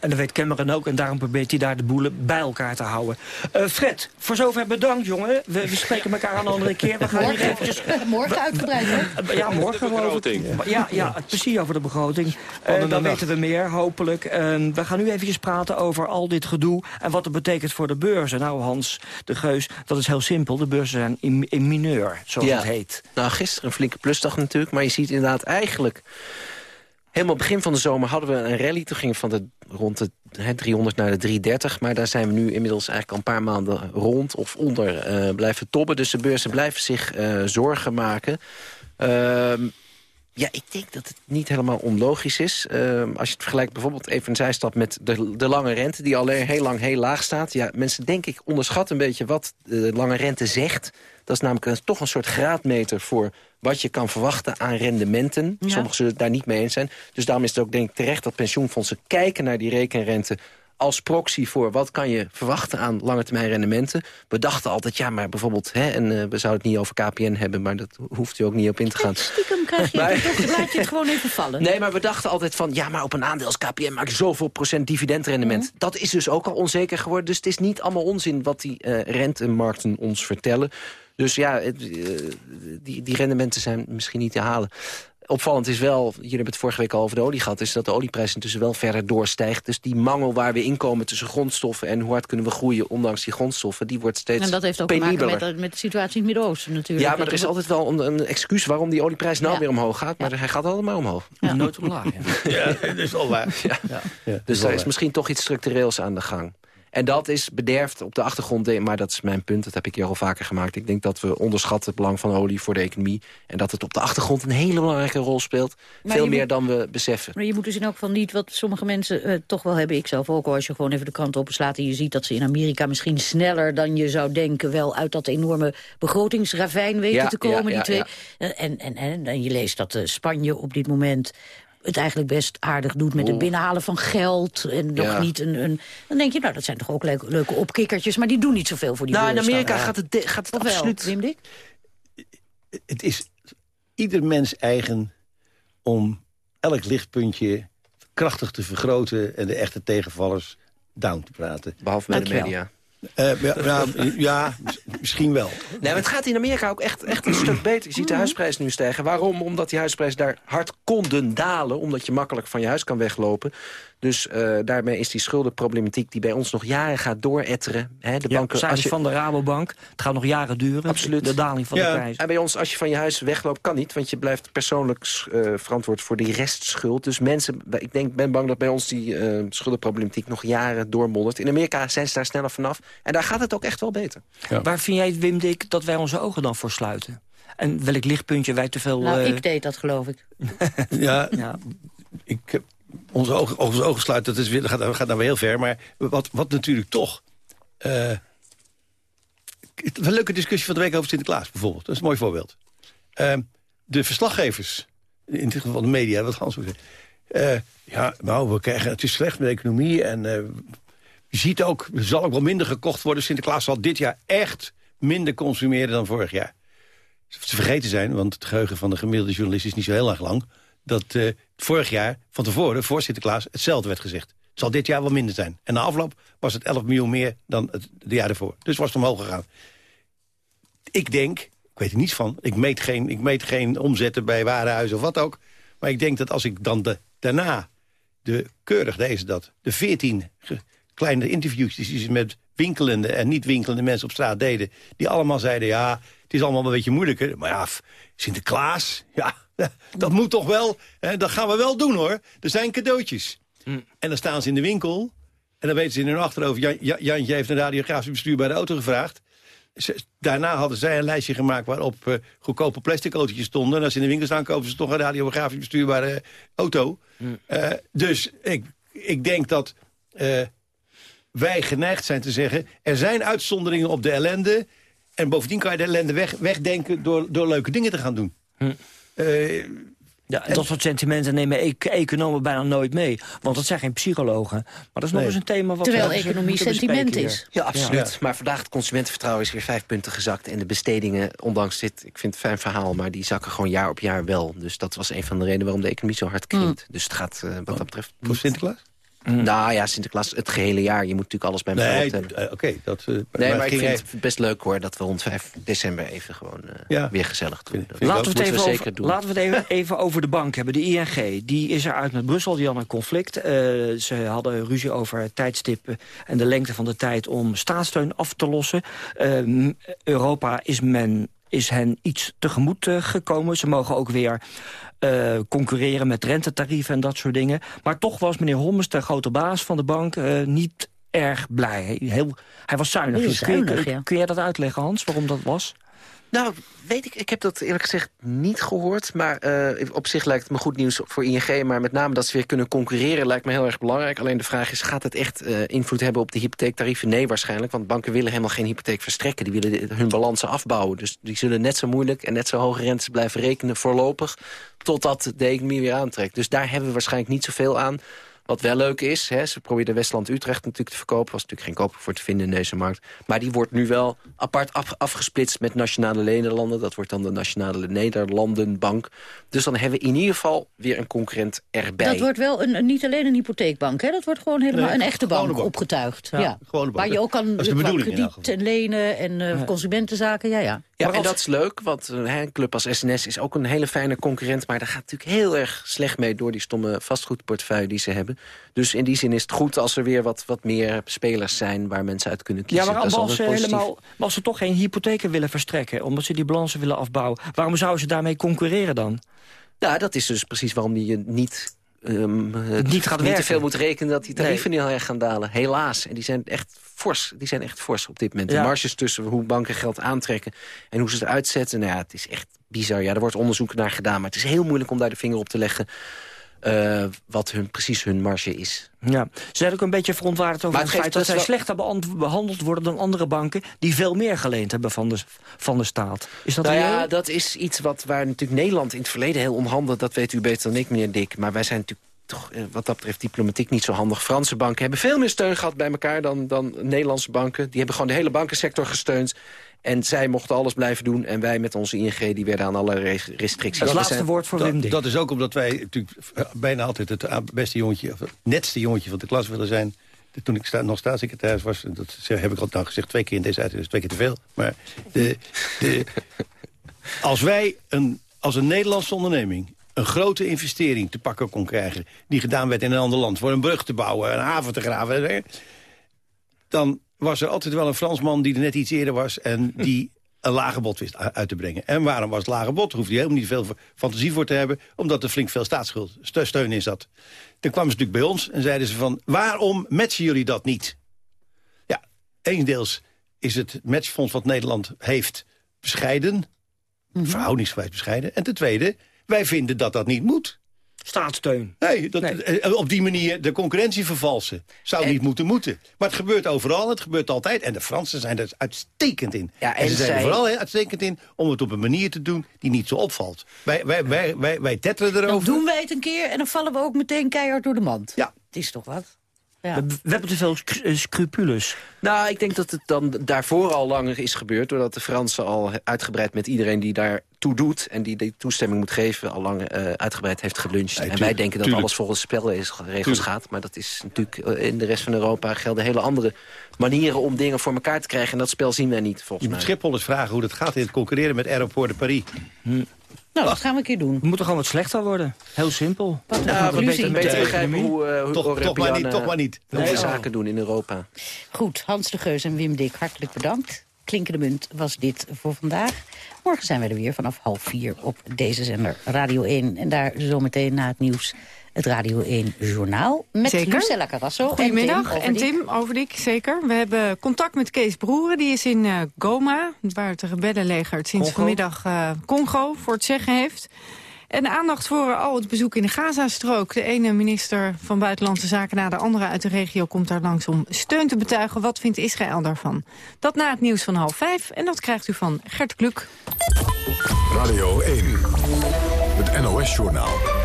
En dat weet Cameron ook en daarom probeert hij daar de boelen bij elkaar te houden. Eh, Fred, voor zover bedankt, jongen. We, we spreken elkaar een andere keer. We gaan hier Morgen, eventjes... morgen uitgebreid, hè? Eh, Ja, morgen geloof. Ja, ja, het precies over de begroting. Eh, dan weten we meer, hopelijk. Eh, we gaan nu eventjes praten over al dit gedoe en wat het betekent voor de beurzen. Nou, Hans de Geus, dat is heel simpel. De beurzen zijn in, in mineur, zoals Ja. het heet. Nou, gisteren een flinke plusdag natuurlijk. Maar je ziet inderdaad eigenlijk... Helemaal begin van de zomer hadden we een rally. Toen ging van de, rond de hè, 300 naar de 330. Maar daar zijn we nu inmiddels eigenlijk al een paar maanden rond of onder eh, blijven tobben. Dus de beurzen blijven zich eh, zorgen maken. Ehm, ja, ik denk dat het niet helemaal onlogisch is. Ehm, als je het vergelijkt bijvoorbeeld even een zijstap met de, de lange rente... die al heel lang heel laag staat. Ja, mensen denk ik onderschatten een beetje wat de lange rente zegt. Dat is namelijk toch een soort graadmeter voor wat je kan verwachten aan rendementen. Ja. Sommigen zullen het daar niet mee eens zijn. Dus daarom is het ook denk ik terecht dat pensioenfondsen kijken naar die rekenrente als proxy voor wat kan je verwachten aan lange termijn rendementen. We dachten altijd, ja, maar bijvoorbeeld... Hè, en eh, we zouden het niet over KPN hebben, maar dat hoeft u ook niet op in te gaan. Stiekem krijg je Maar- het toch, laat je het gewoon even vallen. Nee, maar we dachten altijd van... ja, maar op een aandeel KPN maak je zoveel procent dividendrendement. Dat is dus ook al onzeker geworden. Dus het is niet allemaal onzin wat die eh, rentemarkten ons vertellen. Dus ja, het, eh, die, die rendementen zijn misschien niet te halen. Opvallend is wel, jullie hebben het vorige week al over de olie gehad... is dat de olieprijs intussen wel verder doorstijgt. Dus die mangel waar we inkomen tussen grondstoffen... en hoe hard kunnen we groeien ondanks die grondstoffen... die wordt steeds En dat heeft ook te maken met, met de situatie in het Midden-Oosten natuurlijk. Ja, maar er is altijd wel een, een excuus waarom die olieprijs nou Ja. weer omhoog gaat. Maar hij gaat altijd maar omhoog. Nooit omlaag. Ja. Ja, dat is wel waar. Ja. Ja, Dus daar is misschien toch iets structureels aan de gang. En dat is bederft op de achtergrond, maar dat is mijn punt. Dat heb ik hier al vaker gemaakt. Ik denk dat we onderschatten het belang van olie voor de economie. En dat het op de achtergrond een hele belangrijke rol speelt. Maar Veel meer moet- dan we beseffen. Maar je moet dus in elk geval niet, wat sommige mensen eh, toch wel hebben... ik zelf ook al, als je gewoon even de krant openslaat... en je ziet dat ze in Amerika misschien sneller dan je zou denken... wel uit dat enorme begrotingsravijn weten Ja, te komen, ja, die ja, twee. ja. En, en, en, en, je leest dat eh, Spanje op dit moment het eigenlijk best aardig doet met het binnenhalen van geld. En nog Ja. niet een, een... Dan denk je, nou, dat zijn toch ook leuke, leuke opkikkertjes... maar die doen niet zoveel voor die Nou, in. Amerika gaat het, de- gaat het wel, absoluut... Wim Dik? het is ieder mens eigen om elk lichtpuntje krachtig te vergroten... en de echte tegenvallers down te praten. Behalve bij de media. Eh, ja, ja, ja, mis- misschien wel. Nee, maar het gaat in Amerika ook echt, echt een stuk beter. Je ziet de huisprijs nu stijgen. Waarom? Omdat die huisprijzen daar hard konden dalen. Omdat je makkelijk van je huis kan weglopen. Dus eh, daarmee is die schuldenproblematiek die bij ons nog jaren gaat dooretteren. Hè, de Ja, banken, als je, van de Rabobank. Het gaat nog jaren duren. Absoluut. De daling van Ja. de prijs. En bij ons, als je van je huis wegloopt, kan niet. Want je blijft persoonlijk eh, verantwoord voor die restschuld. Dus mensen, ik denk, ben bang dat bij ons die eh, schuldenproblematiek nog jaren doormoddert. In Amerika zijn ze daar sneller vanaf. En daar gaat het ook echt wel beter. Waar vind jij, Wim Dik, dat wij onze ogen dan voor sluiten? En welk lichtpuntje wij te veel... Nou, ik deed dat, geloof ik. Ja, ja. ik heb onze ogen, onze ogen sluiten, dat is weer, gaat, gaat nou weer heel ver. Maar wat, wat natuurlijk toch... eh, een leuke discussie van de week over Sinterklaas bijvoorbeeld. Dat is een mooi voorbeeld. Eh, de verslaggevers, in dit geval de media, wat Hans zeggen... eh, ja, nou, we krijgen, het is slecht met de economie en... eh, je ziet ook, er zal ook wel minder gekocht worden. Sinterklaas zal dit jaar echt minder consumeren dan vorig jaar. Ze vergeten zijn, want het geheugen van de gemiddelde journalist is niet zo heel erg lang... dat vorig jaar, van tevoren, voor Sinterklaas, hetzelfde werd gezegd. Het zal dit jaar wel minder zijn. En na afloop was het 11 miljoen meer dan het jaar ervoor. Dus was het omhoog gegaan. Ik denk, ik weet er niets van... ik meet geen, ik meet geen omzetten bij warenhuizen of wat ook... maar ik denk dat als ik dan de, daarna de keurig deze dat... de 14 ge- kleine interviews die ze met winkelende en niet winkelende mensen op straat deden... die allemaal zeiden, ja, het is allemaal een beetje moeilijker. Maar ja, Sinterklaas, ja, dat moet toch wel... Hè, dat gaan we wel doen, hoor. Er zijn cadeautjes. En dan staan ze in de winkel... en dan weten ze in hun achterhoofd... Jan, Jan- Jantje heeft een radiografisch bestuur bij de auto gevraagd. Ze- daarna hadden zij een lijstje gemaakt waarop eh, goedkope plastic autootjes stonden. En als ze in de winkel staan, kopen ze toch een radiografisch bestuurbare auto. Eh, dus ik, ik denk dat... eh, wij geneigd zijn te zeggen... er zijn uitzonderingen op de ellende... en bovendien kan je de ellende weg, wegdenken door, door leuke dingen te gaan doen. Hm. Uh, ja, dat soort sentimenten nemen e economen bijna nooit mee. Want dat zijn geen psychologen. Maar dat is nog eens een thema wat Terwijl we economie sentiment is. Ja, absoluut. Ja. Maar vandaag het consumentenvertrouwen is weer vijf punten gezakt. En de bestedingen, ondanks dit, ik vind het een fijn verhaal... maar die zakken gewoon jaar op jaar wel. Dus dat was een van de redenen waarom de economie zo hard krimpt. Mm. Dus het gaat uh, wat dat betreft... Voor Sinterklaas? Mm. Nou ja, Sinterklaas het gehele jaar. Je moet natuurlijk alles bij elkaar nee, optellen. Uh, Oké, dat... Uh, nee, maar, maar ik vind het best leuk hoor... dat we rond 5 december even gewoon uh, ja. weer gezellig doen. Vind, vind laten, we het even we over, doen. laten we het even, even over de bank hebben. De ING, die is eruit met Brussel. Die had een conflict. ze hadden ruzie over tijdstippen en de lengte van de tijd... om staatssteun af te lossen. Europa is men is hen iets tegemoet gekomen. Ze mogen ook weer uh, concurreren met rentetarieven en dat soort dingen. Maar toch was meneer Hommers, de grote baas van de bank, uh, niet erg blij. Heel, hij was zuinig. Heel zuinig kun, ja. kun jij dat uitleggen, Hans, waarom dat was? Nou, weet ik, ik heb dat eerlijk gezegd niet gehoord. Maar uh, op zich lijkt het me goed nieuws voor ING. Maar met name dat ze weer kunnen concurreren lijkt me heel erg belangrijk. Alleen de vraag is, gaat het echt uh, invloed hebben op de hypotheektarieven? Nee, waarschijnlijk. Want banken willen helemaal geen hypotheek verstrekken. Die willen hun balansen afbouwen. Dus die zullen net zo moeilijk en net zo hoge rentes blijven rekenen voorlopig. Totdat de economie weer aantrekt. Dus daar hebben we waarschijnlijk niet zoveel aan. Wat wel leuk is, hè, ze probeerden Westland-Utrecht natuurlijk te verkopen. was natuurlijk geen koper voor te vinden in deze markt. Maar die wordt nu wel apart af, afgesplitst met Nationale Nederlanden. Dat wordt dan de Nationale Nederlandenbank. Dus dan hebben we in ieder geval weer een concurrent erbij. Dat wordt wel een, niet alleen een hypotheekbank, hè? Dat wordt gewoon helemaal nee, een echte bank, bank, opgetuigd. Ja, ja. Bank. Waar je ook kan krediet en lenen en uh, ja. consumentenzaken, ja, ja. Ja, en dat is leuk, want uh, een club als SNS is ook een hele fijne concurrent... maar daar gaat natuurlijk heel erg slecht mee door die stomme vastgoedportefeuille die ze hebben. Dus in die zin is het goed als er weer wat, wat meer spelers zijn... waar mensen uit kunnen kiezen. Ja, maar als ze, helemaal, als ze toch geen hypotheken willen verstrekken... omdat ze die balansen willen afbouwen... waarom zouden ze daarmee concurreren dan? Ja, dat is dus precies waarom die je niet Um, het niet, gaat niet te veel moet rekenen dat die tarieven nee. heel erg gaan dalen. Helaas. En die zijn echt fors. Die zijn echt fors op dit moment. Ja. De marges tussen hoe banken geld aantrekken en hoe ze het uitzetten. Nou ja, het is echt bizar. Ja, er wordt onderzoek naar gedaan. Maar het is heel moeilijk om daar de vinger op te leggen. Uh, wat hun, precies hun marge is. Ja. Ze zijn ook een beetje verontwaardigd over het, het feit dat zij wel... slechter behandeld worden dan andere banken... die veel meer geleend hebben van de, van de staat. Is dat nou ja, dat is iets wat, waar natuurlijk Nederland in het verleden heel onhandig... dat weet u beter dan ik, meneer Dick. Maar wij zijn natuurlijk toch wat dat betreft diplomatiek niet zo handig. Franse banken hebben veel meer steun gehad bij elkaar dan, dan Nederlandse banken. Die hebben gewoon de hele bankensector gesteund. En zij mochten alles blijven doen. En wij met onze ING die werden aan alle restricties. Het laatste woord voor Wim dat, dat is ook omdat wij natuurlijk bijna altijd het beste jongetje... of het netste jongetje van de klas willen zijn. Toen ik sta, nog staatssecretaris was, dat heb ik al nou gezegd twee keer in deze uitzending, twee keer te veel. Maar de, de, als wij een, als een Nederlandse onderneming een grote investering te pakken kon krijgen... die gedaan werd in een ander land, voor een brug te bouwen, een haven te graven... dan was er altijd wel een Fransman die er net iets eerder was... en die een lage bod wist uit te brengen. En waarom was het lage bod? Daar hoefde je helemaal niet veel fantasie voor te hebben... omdat er flink veel staatsschuld steun in zat. Dan kwamen ze natuurlijk bij ons en zeiden ze van... waarom matchen jullie dat niet? Ja, eendeels is het matchfonds wat Nederland heeft bescheiden... Mm -hmm. verhoudingsgewijs bescheiden. En ten tweede, wij vinden dat dat niet moet. Staatssteun. Nee, dat, nee, op die manier de concurrentie vervalsen. Zou en, niet moeten moeten. Maar het gebeurt overal, het gebeurt altijd. En de Fransen zijn er uitstekend in. Ja, en, en, ze zijn er vooral uitstekend in om het op een manier te doen die niet zo opvalt. Wij, wij, wij, wij, wij tetteren erover. Dan doen wij het een keer en dan vallen we ook meteen keihard door de mand. Ja. Het is toch wat? Ja. We, we, hebben te veel scrupules. Nou, ik denk dat het dan daarvoor al langer is gebeurd... doordat de Fransen al uitgebreid met iedereen die daar toe doet... en die die toestemming moet geven, al lang uh, uitgebreid heeft geluncht. Nee, en wij denken dat tuurlijk. alles volgens spelregels gaat. Maar dat is natuurlijk in de rest van Europa gelden hele andere manieren... om dingen voor elkaar te krijgen. En dat spel zien wij niet, volgens Je mij. moet Schiphol eens vragen hoe dat gaat in het concurreren met Aéroport de Paris. Hm. Nou, dat gaan we een keer doen. We moeten gewoon wat slechter worden. Heel simpel. Wat ja, we beter, beter begrijpen hoe, uh, hoe toch, toch maar niet, toch maar niet. Nee, zaken doen in Europa. Goed, Hans de Geus en Wim Dik, hartelijk bedankt. Klinkende munt was dit voor vandaag. Morgen zijn we er weer vanaf half vier op deze zender Radio 1. En daar zometeen na het nieuws het Radio 1 Journaal. Met zeker. Lucella Carrasso Goedemiddag, en Tim, en Tim Overdik, zeker. We hebben contact met Kees Broeren, die is in uh, Goma... waar het rebellenleger het sinds Congo. vanmiddag uh, Congo voor het zeggen heeft. En aandacht voor al het bezoek in de Gazastrook. De ene minister van Buitenlandse Zaken na de andere uit de regio komt daar langs om steun te betuigen. Wat vindt Israël daarvan? Dat na het nieuws van half vijf en dat krijgt u van Gert Kluk. Radio 1, het NOS-journaal.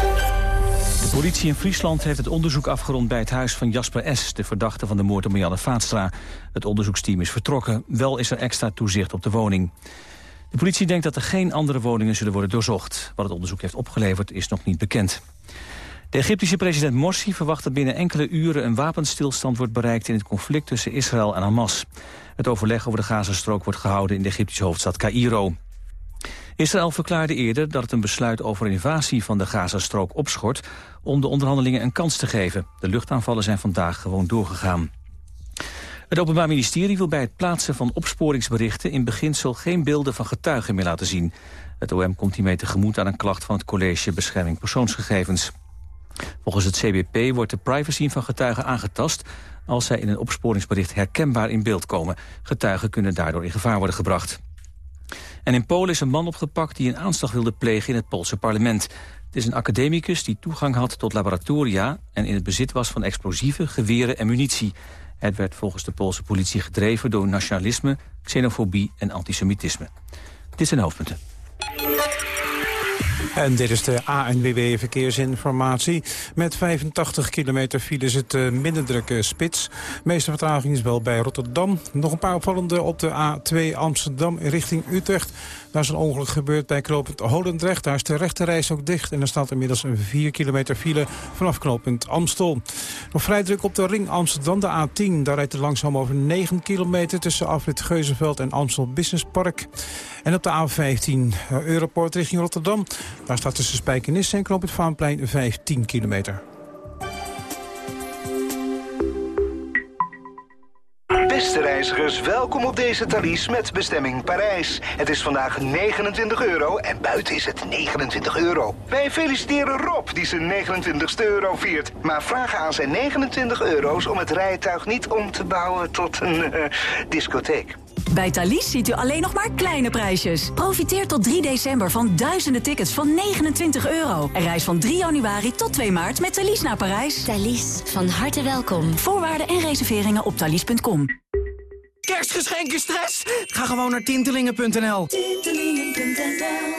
De politie in Friesland heeft het onderzoek afgerond bij het huis van Jasper S., de verdachte van de moord op Marianne Vaatstra. Het onderzoeksteam is vertrokken, wel is er extra toezicht op de woning. De politie denkt dat er geen andere woningen zullen worden doorzocht. Wat het onderzoek heeft opgeleverd is nog niet bekend. De Egyptische president Morsi verwacht dat binnen enkele uren een wapenstilstand wordt bereikt in het conflict tussen Israël en Hamas. Het overleg over de Gazastrook wordt gehouden in de Egyptische hoofdstad Cairo. Israël verklaarde eerder dat het een besluit over invasie van de Gazastrook opschort om de onderhandelingen een kans te geven. De luchtaanvallen zijn vandaag gewoon doorgegaan. Het Openbaar Ministerie wil bij het plaatsen van opsporingsberichten... in beginsel geen beelden van getuigen meer laten zien. Het OM komt hiermee tegemoet aan een klacht van het College Bescherming Persoonsgegevens. Volgens het CBP wordt de privacy van getuigen aangetast... als zij in een opsporingsbericht herkenbaar in beeld komen. Getuigen kunnen daardoor in gevaar worden gebracht. En in Polen is een man opgepakt die een aanslag wilde plegen in het Poolse parlement. Het is een academicus die toegang had tot laboratoria... en in het bezit was van explosieven, geweren en munitie. Het werd volgens de Poolse politie gedreven door nationalisme, xenofobie en antisemitisme. Dit zijn hoofdpunten. En dit is de ANWB Verkeersinformatie. Met 85 kilometer file is het uh, minder drukke spits. De meeste vertraging is wel bij Rotterdam. Nog een paar opvallende op de A2 Amsterdam richting Utrecht. Daar is een ongeluk gebeurd bij knooppunt Holendrecht. Daar is de rechterreis ook dicht. En er staat inmiddels een 4 kilometer file vanaf knooppunt Amstel. Nog vrij druk op de ring Amsterdam, de A10. Daar rijdt het langzaam over 9 kilometer tussen afrit Geuzenveld en Amstel Business Park. En op de A15 Europort richting Rotterdam. Daar staat tussen Spijkenisse en knooppunt Vaanplein 15 kilometer. Beste reizigers, welkom op deze Thalys met bestemming Parijs. Het is vandaag 29 euro en buiten is het 29 euro. Wij feliciteren Rob die zijn 29ste euro viert. Maar vragen aan zijn 29 euro's om het rijtuig niet om te bouwen tot een uh, discotheek. Bij Thalys ziet u alleen nog maar kleine prijsjes. Profiteer tot 3 december van duizenden tickets van 29 euro. En reis van 3 januari tot 2 maart met Thalys naar Parijs. Thalys, van harte welkom. Voorwaarden en reserveringen op thalys.com. Kerstgeschenken stress? Ga gewoon naar tintelingen.nl. Tintelingen.nl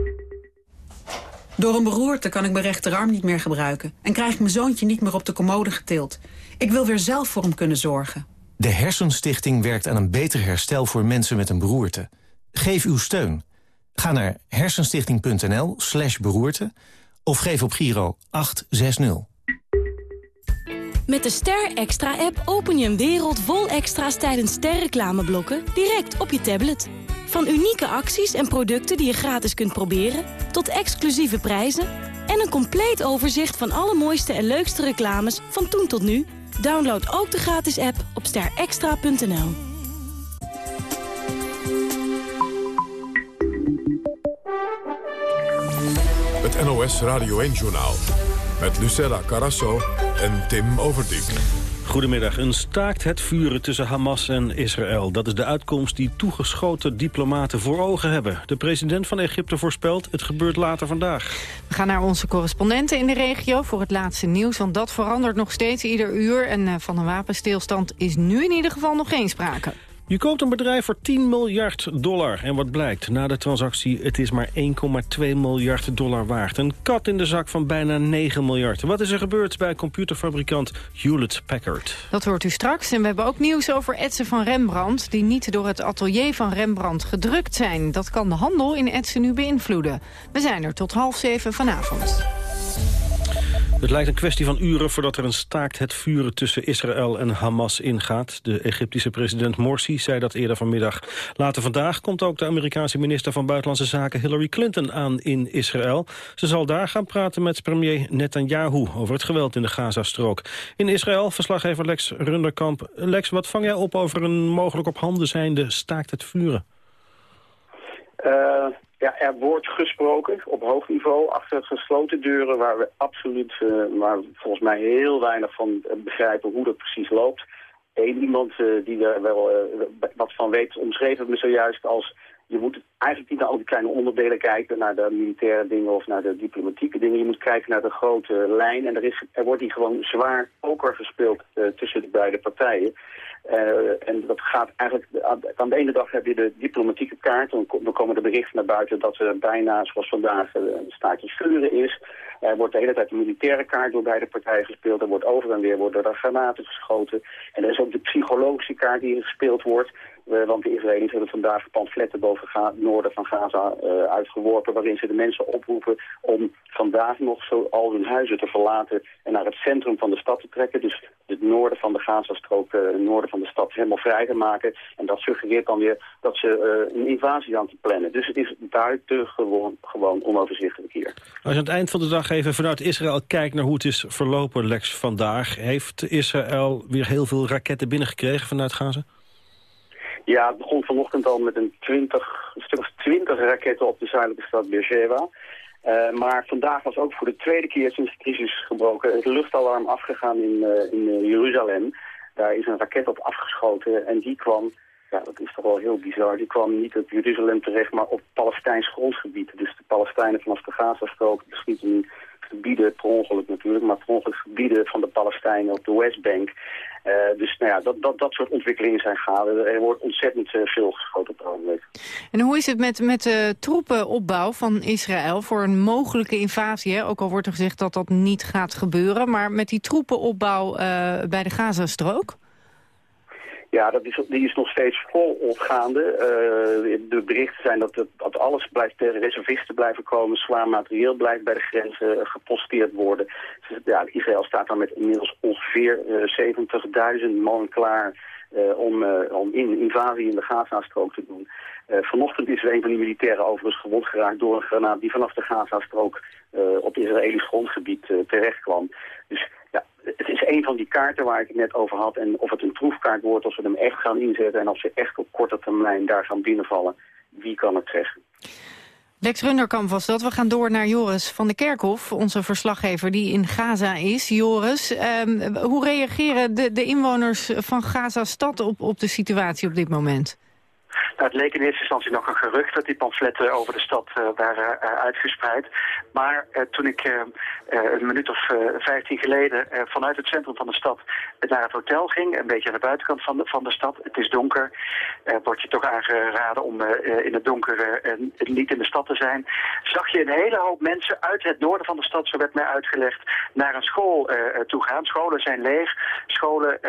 Door een beroerte kan ik mijn rechterarm niet meer gebruiken... en krijg ik mijn zoontje niet meer op de commode getild. Ik wil weer zelf voor hem kunnen zorgen. De Hersenstichting werkt aan een beter herstel voor mensen met een beroerte. Geef uw steun. Ga naar hersenstichting.nl slash beroerte... of geef op Giro 860. Met de Ster Extra-app open je een wereld vol extra's tijdens sterreclameblokken direct op je tablet. Van unieke acties en producten die je gratis kunt proberen... tot exclusieve prijzen en een compleet overzicht van alle mooiste en leukste reclames van toen tot nu. Download ook de gratis app op sterextra.nl. Het NOS Radio 1-journaal met Lucella Carasso en Tim Overdijk. Goedemiddag. Een staakt het vuren tussen Hamas en Israël. Dat is de uitkomst die toegeschoten diplomaten voor ogen hebben. De president van Egypte voorspelt, het gebeurt later vandaag. We gaan naar onze correspondenten in de regio voor het laatste nieuws. Want dat verandert nog steeds ieder uur. En eh, van een wapenstilstand is nu in ieder geval nog geen sprake. Je koopt een bedrijf voor 10 miljard dollar. En wat blijkt? Na de transactie, het is maar 1,2 miljard dollar waard. Een kat in de zak van bijna 9 miljard. Wat is er gebeurd bij computerfabrikant Hewlett-Packard? Dat hoort u straks. En we hebben ook nieuws over etsen van Rembrandt... die niet door het atelier van Rembrandt gedrukt zijn. Dat kan de handel in etsen nu beïnvloeden. We zijn er tot half zeven vanavond. Het lijkt een kwestie van uren voordat er een staakt het vuren tussen Israël en Hamas ingaat. De Egyptische president Morsi zei dat eerder vanmiddag. Later vandaag komt ook de Amerikaanse minister van Buitenlandse Zaken Hillary Clinton aan in Israël. Ze zal daar gaan praten met premier Netanyahu over het geweld in de Gazastrook. In Israël, verslaggever Lex Runderkamp. Lex, wat vang jij op over een mogelijk op handen zijnde staakt het vuren? Uh, ja, er wordt gesproken op hoog niveau achter gesloten deuren... waar we absoluut, uh, maar volgens mij heel weinig van begrijpen hoe dat precies loopt. Eén iemand uh, die er wel wat van weet omschreef het me zojuist als... je moet eigenlijk niet naar al die kleine onderdelen kijken... naar de militaire dingen of naar de diplomatieke dingen. Je moet kijken naar de grote lijn. En er, is, er wordt hier gewoon zwaar poker gespeeld tussen de beide partijen. Uh, en dat gaat eigenlijk, aan de ene dag heb je de diplomatieke kaart. Dan, dan komen de berichten naar buiten dat er bijna, zoals vandaag, eh, een staatje vuren is. Er wordt de hele tijd de militaire kaart door beide partijen gespeeld. Er wordt over en weer worden er granaten geschoten. En er is ook de psychologische kaart die gespeeld wordt. Uh, want de Israëli's hebben vandaag pamfletten boven het noorden van Gaza uh, uitgeworpen... waarin ze de mensen oproepen om vandaag nog zo al hun huizen te verlaten... en naar het centrum van de stad te trekken. Dus het noorden van de Gazastrook, uh, het noorden van de stad helemaal vrij te maken. En dat suggereert dan weer dat ze een invasie aan te plannen. Dus het is buitengewoon gewoon onoverzichtelijk hier. Als je aan het eind van de dag even vanuit Israël kijkt naar hoe het is verlopen, Lex, vandaag... heeft Israël weer heel veel raketten binnengekregen vanuit Gaza? Ja, het begon vanochtend al met een, 20, een stuk of twintig raketten op de zuidelijke stad Beersheba. Uh, maar vandaag was ook voor de tweede keer sinds de crisis gebroken het luchtalarm afgegaan in, uh, in uh, Jeruzalem. Daar is een raket op afgeschoten en die kwam, ja dat is toch wel heel bizar, die kwam niet op Jeruzalem terecht, maar op Palestijns grondgebied. Dus de Palestijnen vanaf de Gazastrook beschieten nu gebieden, per ongeluk natuurlijk, maar per ongeluk gebieden van de Palestijnen op de Westbank. Uh, dus nou ja, dat, dat, dat soort ontwikkelingen zijn gaande. Er wordt ontzettend uh, veel geschoten op het ogenblik. En hoe is het met, met de troepenopbouw van Israël voor een mogelijke invasie? Ook al wordt er gezegd dat dat niet gaat gebeuren. Maar met die troepenopbouw uh, bij de Gazastrook? Ja, dat is, die is nog steeds volop gaande. Uh, de berichten zijn dat, dat alles blijft, de reservisten blijven komen, zwaar materieel blijft bij de grenzen uh, geposteerd worden. Dus, ja, Israël staat dan met inmiddels ongeveer uh, 70.000 man klaar om, om in invasie in de Gazastrook te doen. vanochtend is er een van die militairen overigens gewond geraakt door een granaat die vanaf de Gazastrook op Israëlisch grondgebied terecht kwam. Dus ja, het is een van die kaarten waar ik het net over had. En of het een proefkaart wordt, als we hem echt gaan inzetten... en of ze echt op korte termijn daar gaan binnenvallen, wie kan het zeggen? Lex Runderkamp was dat. We gaan door naar Joris van de Kerkhof, onze verslaggever die in Gaza is. Joris, um, hoe reageren de, de inwoners van Gaza-stad op, op de situatie op dit moment? Het leek in eerste instantie nog een gerucht dat die pamfletten over de stad uh, waren uh, uitgespreid. Maar uh, toen ik een minuut of vijftien geleden vanuit het centrum van de stad naar het hotel ging, een beetje aan de buitenkant van de, van de stad, het is donker, wordt je toch aangeraden om in het donker niet in de stad te zijn, zag je een hele hoop mensen uit het noorden van de stad, zo werd mij uitgelegd, naar een school toe gaan. Scholen zijn leeg. Scholen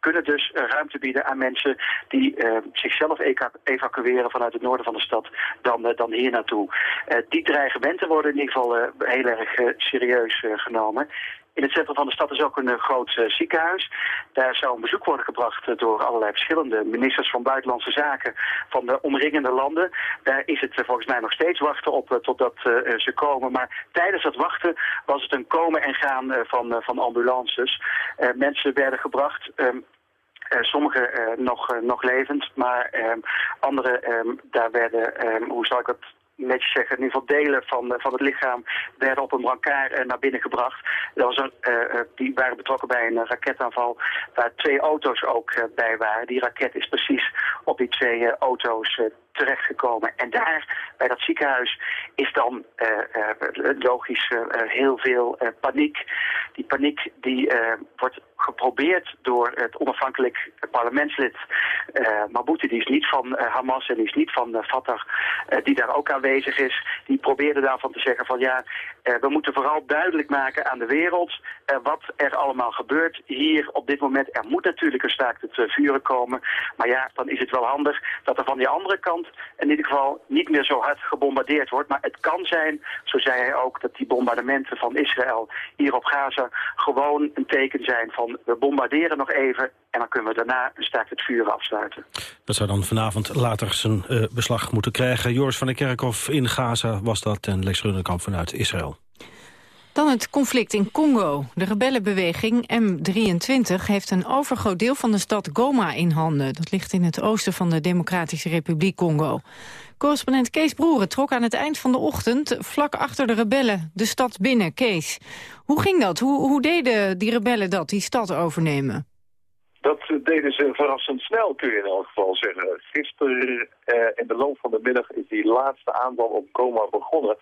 kunnen dus ruimte bieden aan mensen die zichzelf evacueren vanuit het noorden van de stad dan, uh, dan hier naartoe. Uh, die dreigementen worden in ieder geval uh, heel erg serieus genomen. In het centrum van de stad is ook een groot ziekenhuis. Daar zou een bezoek worden gebracht door allerlei verschillende ministers van Buitenlandse Zaken van de omringende landen. Daar is het volgens mij nog steeds wachten op totdat ze komen. Maar tijdens dat wachten was het een komen en gaan van, van ambulances. mensen werden gebracht um, uh, sommige uh, nog, uh, nog levend, maar ehm, andere, ehm, daar werden, ehm, hoe zal ik het netjes zeggen, in ieder geval delen van, van het lichaam werden op een brancard naar binnen gebracht. Dat was een, die waren betrokken bij een raketaanval waar twee auto's ook bij waren. Die raket is precies op die twee auto's terechtgekomen. En daar, bij dat ziekenhuis, is dan logisch heel veel paniek. Die paniek die wordt geprobeerd door het onafhankelijk parlementslid uh, die is niet van uh, Hamas en die is niet van uh, Fatah, die daar ook aanwezig is. Die probeerde daarvan te zeggen van ja, Eh, we moeten vooral duidelijk maken aan de wereld eh, wat er allemaal gebeurt hier op dit moment. Er moet natuurlijk een staakt het uh, vuren komen. Maar ja, dan is het wel handig dat er van die andere kant in ieder geval niet meer zo hard gebombardeerd wordt. Maar het kan zijn, zo zei hij ook, dat die bombardementen van Israël hier op Gaza gewoon een teken zijn van we bombarderen nog even en dan kunnen we daarna een staakt het vuren afsluiten. Dat zou dan vanavond later zijn beslag moeten krijgen. Joris van der Kerkhof in Gaza was dat en Lex Runnekamp vanuit Israël. Dan het conflict in Congo. De rebellenbeweging M23 heeft een overgroot deel van de stad Goma in handen. Dat ligt in het oosten van de Democratische Republiek Congo. Correspondent Kees Broeren trok aan het eind van de ochtend... vlak achter de rebellen de stad binnen. Kees, hoe ging dat? Hoe, hoe deden die rebellen dat, die stad overnemen? Dat deden ze verrassend snel, kun je in elk geval zeggen. Gisteren eh, in de loop van de middag is die laatste aanval op Goma begonnen...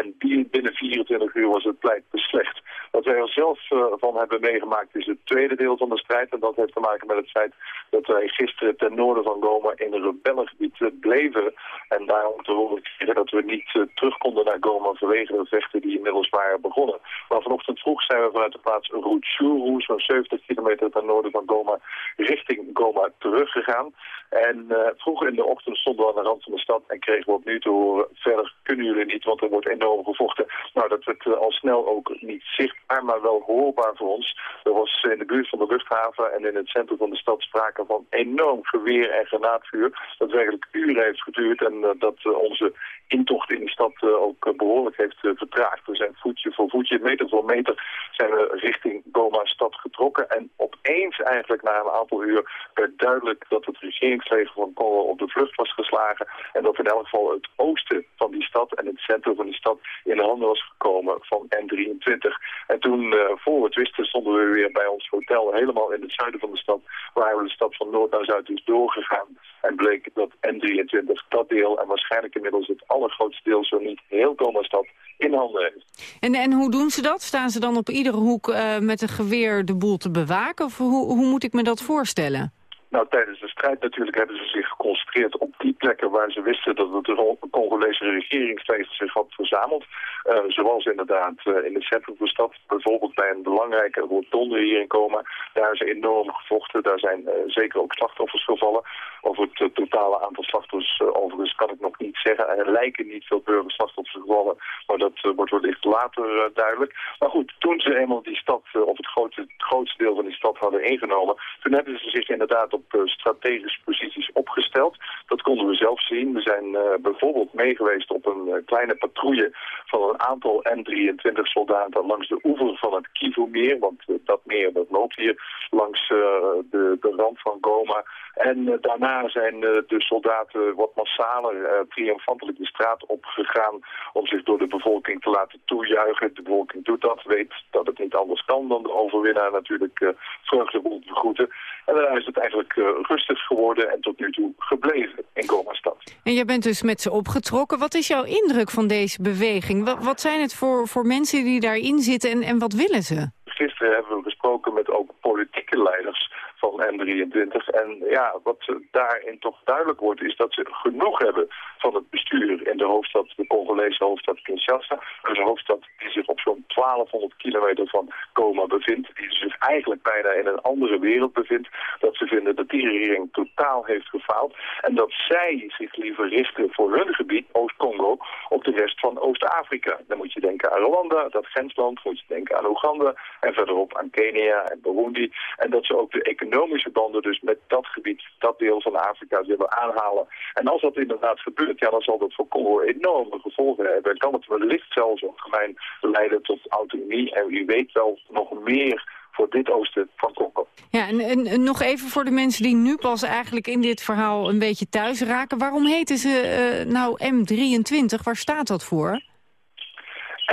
En binnen 24 uur was het pleit beslecht. Wat wij er zelf uh, van hebben meegemaakt is het tweede deel van de strijd. En dat heeft te maken met het feit dat wij gisteren ten noorden van Goma in een rebellengebied uh, bleven. En daarom te horen kregen dat we niet uh, terug konden naar Goma vanwege de vechten die inmiddels waren begonnen. Maar vanochtend vroeg zijn we vanuit de plaats Rutshuru, zo'n 70 kilometer ten noorden van Goma, richting Goma teruggegaan. En vroeger in de ochtend stonden we aan de rand van de stad en kregen we opnieuw te horen, verder kunnen jullie niet, want er wordt enorm gevochten. Nou, dat werd al snel ook niet zichtbaar maar wel hoorbaar voor ons. Er was in de buurt van de luchthaven en in het centrum van de stad sprake van enorm geweer- en granaatvuur. Dat werkelijk uren heeft geduurd en uh, dat uh, onze intocht in de stad ook behoorlijk heeft vertraagd. We zijn voetje voor voetje, meter voor meter zijn we richting Goma-stad getrokken. En opeens eigenlijk na een aantal uur werd duidelijk dat het regeringsleger van Congo op de vlucht was geslagen. En dat in elk geval het oosten van die stad en het centrum van die stad in de handen was gekomen van N23. En toen, uh, voor we het wisten, stonden we weer bij ons hotel helemaal in het zuiden van de stad. Waar we de stad van noord naar zuid is doorgegaan. En bleek dat N23 dat deel en waarschijnlijk inmiddels het allergrootste deel, zo niet heel Goma-stad, in handen heeft. En, en hoe doen ze dat? Staan ze dan op iedere hoek uh, met een geweer de boel te bewaken? Of hoe, hoe moet ik me dat voorstellen? Nou, tijdens de strijd natuurlijk hebben ze zich geconcentreerd op die plekken waar ze wisten dat het de Congolese regeringsleger zich had verzameld. Uh, zoals inderdaad uh, in het centrum van de stad, bijvoorbeeld bij een belangrijke rotonde hier in Coma. Daar is enorm gevochten, daar zijn uh, zeker ook slachtoffers gevallen. Over het totale aantal slachtoffers overigens kan ik nog niet zeggen. Er lijken niet veel burgerslachtoffers gevallen, maar dat wordt wellicht later duidelijk. Maar goed, toen ze eenmaal die stad, of het het grootste deel van die stad hadden ingenomen, toen hebben ze zich inderdaad op strategische posities opgesteld. Dat konden we zelf zien. We zijn uh, bijvoorbeeld meegeweest op een uh, kleine patrouille van een aantal M23 soldaten langs de oever van het Kivu-meer. Want dat meer dat loopt hier langs de, de rand van Goma. En daarna zijn de soldaten wat massaler triomfantelijk de straat opgegaan om zich door de bevolking te laten toejuichen. De bevolking doet dat, weet dat het niet anders kan dan de overwinnaar natuurlijk uh, vreugdevol begroeten. En daarna is het eigenlijk uh, rustig geworden en tot nu toe gebleven in Goma-stad. En jij bent dus met ze opgetrokken. Wat is jouw indruk van deze beweging? Wat, wat zijn het voor, voor mensen die daarin zitten en, en wat willen ze? Gisteren hebben we gesproken met ook politieke leiders van M23. En ja, wat daarin toch duidelijk wordt is dat ze genoeg hebben van het bestuur in de hoofdstad, de Congolese hoofdstad Kinshasa. Een hoofdstad die zich op zo'n 1200 kilometer van Goma bevindt. Die zich eigenlijk bijna in een andere wereld bevindt. Dat ze vinden dat die regering totaal heeft gefaald. En dat zij zich liever richten voor hun gebied, Oost-Congo, op de rest van Oost-Afrika. Dan moet je denken aan Rwanda, dat grensland. Moet je denken aan Oeganda en verderop aan Kenia en Burundi. En dat ze ook de economische banden dus met dat gebied, dat deel van Afrika willen aanhalen. En als dat inderdaad gebeurt, ja, dan zal dat voor Congo enorme gevolgen hebben. En kan het wellicht zelfs algemeen leiden tot autonomie. En wie weet wel nog meer voor dit oosten van Congo. Ja, en, en, nog even voor de mensen die nu pas eigenlijk in dit verhaal een beetje thuis raken. Waarom heten ze uh, nou M23? Waar staat dat voor?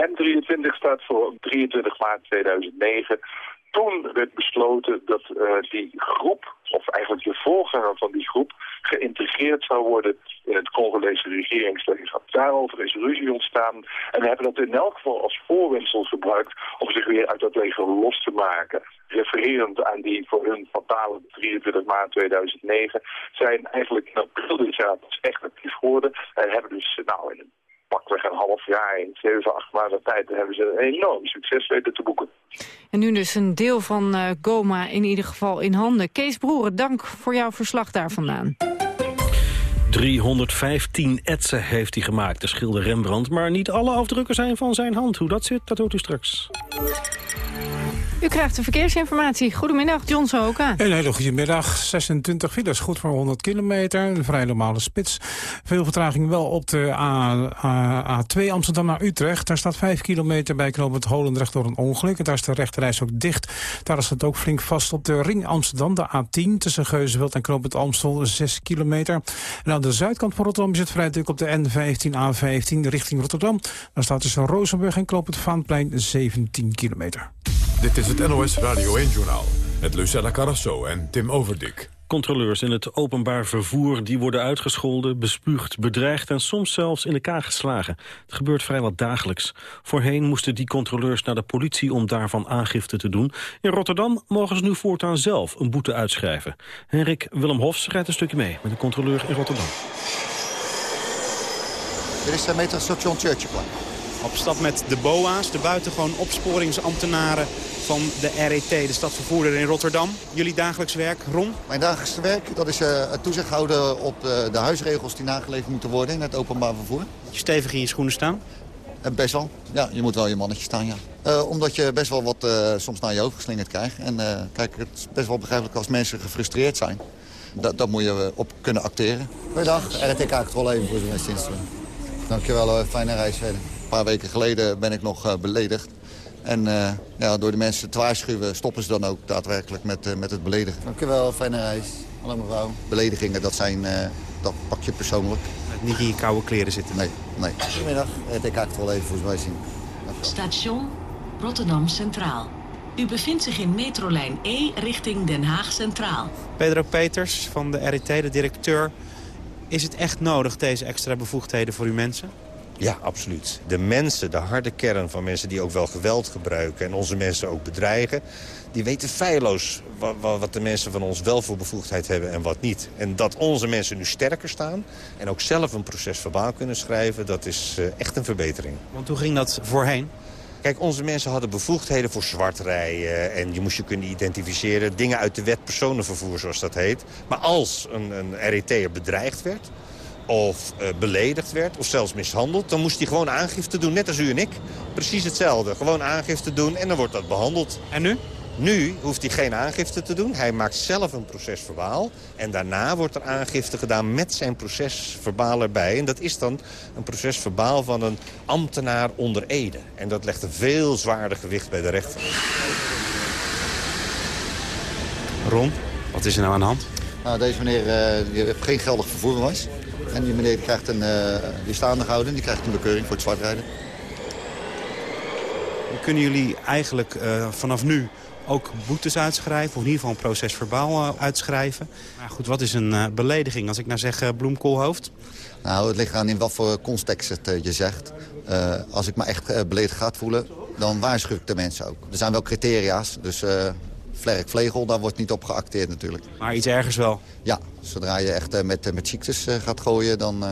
M23 staat voor 23 maart 2009 toen werd besloten dat uh, die groep, of eigenlijk de voorganger van die groep, geïntegreerd zou worden in het Congolese regeringsleger. Daarover is ruzie ontstaan en we hebben dat in elk geval als voorwensel gebruikt om zich weer uit dat leger los te maken. Refererend aan die voor hun fatale 23 maart 2009 zijn eigenlijk in april dit jaar echt actief geworden en hebben dus nou in pakweg een half jaar, in zeven, acht maanden tijd, hebben ze een enorm succes weten te boeken. En nu dus een deel van uh, Goma in ieder geval in handen. Kees Broeren, dank voor jouw verslag daar vandaan. 315 etsen heeft hij gemaakt, de schilder Rembrandt. Maar niet alle afdrukken zijn van zijn hand. Hoe dat zit, dat hoort u straks. U krijgt de verkeersinformatie. Goedemiddag, John Sohoka. Een hele goede middag. 26 files, goed voor 100 kilometer. Een vrij normale spits. Veel vertraging wel op de A, 2 Amsterdam naar Utrecht. Daar staat 5 kilometer bij knooppunt Holendrecht door een ongeluk. En daar is de rechterreis ook dicht. Daar staat ook flink vast op de ring Amsterdam, de A10... tussen Geuzenveld en knooppunt Amstel, 6 kilometer. En aan de zuidkant van Rotterdam is het vrij druk op de N15, A15 richting Rotterdam. Daar staat tussen Rozenburg en knooppunt Vaanplein 17 kilometer. Dit is het NOS Radio 1-journaal met Lucella Carrasso en Tim Overdik. Controleurs in het openbaar vervoer die worden uitgescholden, bespuugd, bedreigd en soms zelfs in elkaar geslagen. Het gebeurt vrijwel dagelijks. Voorheen moesten die controleurs naar de politie om daarvan aangifte te doen. In Rotterdam mogen ze nu voortaan zelf een boete uitschrijven. Henrik Willem Hofs rijdt een stukje mee met een controleur in Rotterdam. Dit is de metrostation Churchplein. Op stap met de BOA's, de buitengewoon opsporingsambtenaren van de RET, de stadvervoerder in Rotterdam. Jullie dagelijks werk, Ron? Mijn dagelijkse werk dat is uh, het toezicht houden op de, de, huisregels die nageleefd moeten worden in het openbaar vervoer. Je stevig in je schoenen staan? Uh, best wel. Ja, je moet wel je mannetje staan, ja. Uh, omdat je best wel wat soms naar je hoofd geslingerd krijgt. En kijk, het is best wel begrijpelijk als mensen gefrustreerd zijn. Dat, dat moet je op kunnen acteren. Goeiedag, RET Controle even voor de Westdienst. Dankjewel, fijne reis verder. Een paar weken geleden ben ik nog beledigd. En uh, ja, door de mensen te waarschuwen stoppen ze dan ook daadwerkelijk met, uh, met het beledigen. Dankjewel, fijne reis. Hallo mevrouw. Beledigingen, dat, zijn, uh, dat pak je persoonlijk. Niet in je koude kleren zitten? Nee, nee. Goedemiddag, ik ga het wel even voor mij zien. Station Rotterdam Centraal. U bevindt zich in metrolijn E richting Den Haag Centraal. Pedro Peters van de RET, de directeur. Is het echt nodig, deze extra bevoegdheden voor uw mensen? Ja, absoluut. De mensen, de harde kern van mensen die ook wel geweld gebruiken... en onze mensen ook bedreigen... die weten feilloos wat, wat, de mensen van ons wel voor bevoegdheid hebben en wat niet. En dat onze mensen nu sterker staan... en ook zelf een proces verbaal kunnen schrijven... dat is uh, echt een verbetering. Want hoe ging dat voorheen? Kijk, onze mensen hadden bevoegdheden voor zwartrijden... en je moest je kunnen identificeren. Dingen uit de wet personenvervoer, zoals dat heet. Maar als een, een RET'er bedreigd werd of uh, beledigd werd of zelfs mishandeld... dan moest hij gewoon aangifte doen, net als u en ik. Precies hetzelfde. Gewoon aangifte doen en dan wordt dat behandeld. En nu? Nu hoeft hij geen aangifte te doen. Hij maakt zelf een procesverbaal. En daarna wordt er aangifte gedaan met zijn procesverbaal erbij. En dat is dan een procesverbaal van een ambtenaar onder Ede. En dat legt een veel zwaarder gewicht bij de rechter. Ron, wat is er nou aan de hand? Nou, deze meneer uh, die heeft geen geldig vervoerbewijs. En die meneer die krijgt een, uh, die staande gehouden, die krijgt een bekeuring voor het zwartrijden. Kunnen jullie eigenlijk uh, vanaf nu ook boetes uitschrijven... of in ieder geval een procesverbaal uh, uitschrijven? Maar goed, wat is een belediging? Als ik nou zeg bloemkoolhoofd? Nou, het ligt aan in wat voor context het je zegt. als ik me echt beledigd gaat voelen, dan waarschuw ik de mensen ook. Er zijn wel criteria's, dus vlerk, vlegel, daar wordt niet op geacteerd natuurlijk. Maar iets ergens wel? Ja, zodra je echt uh, met, met ziektes uh, gaat gooien... Dan,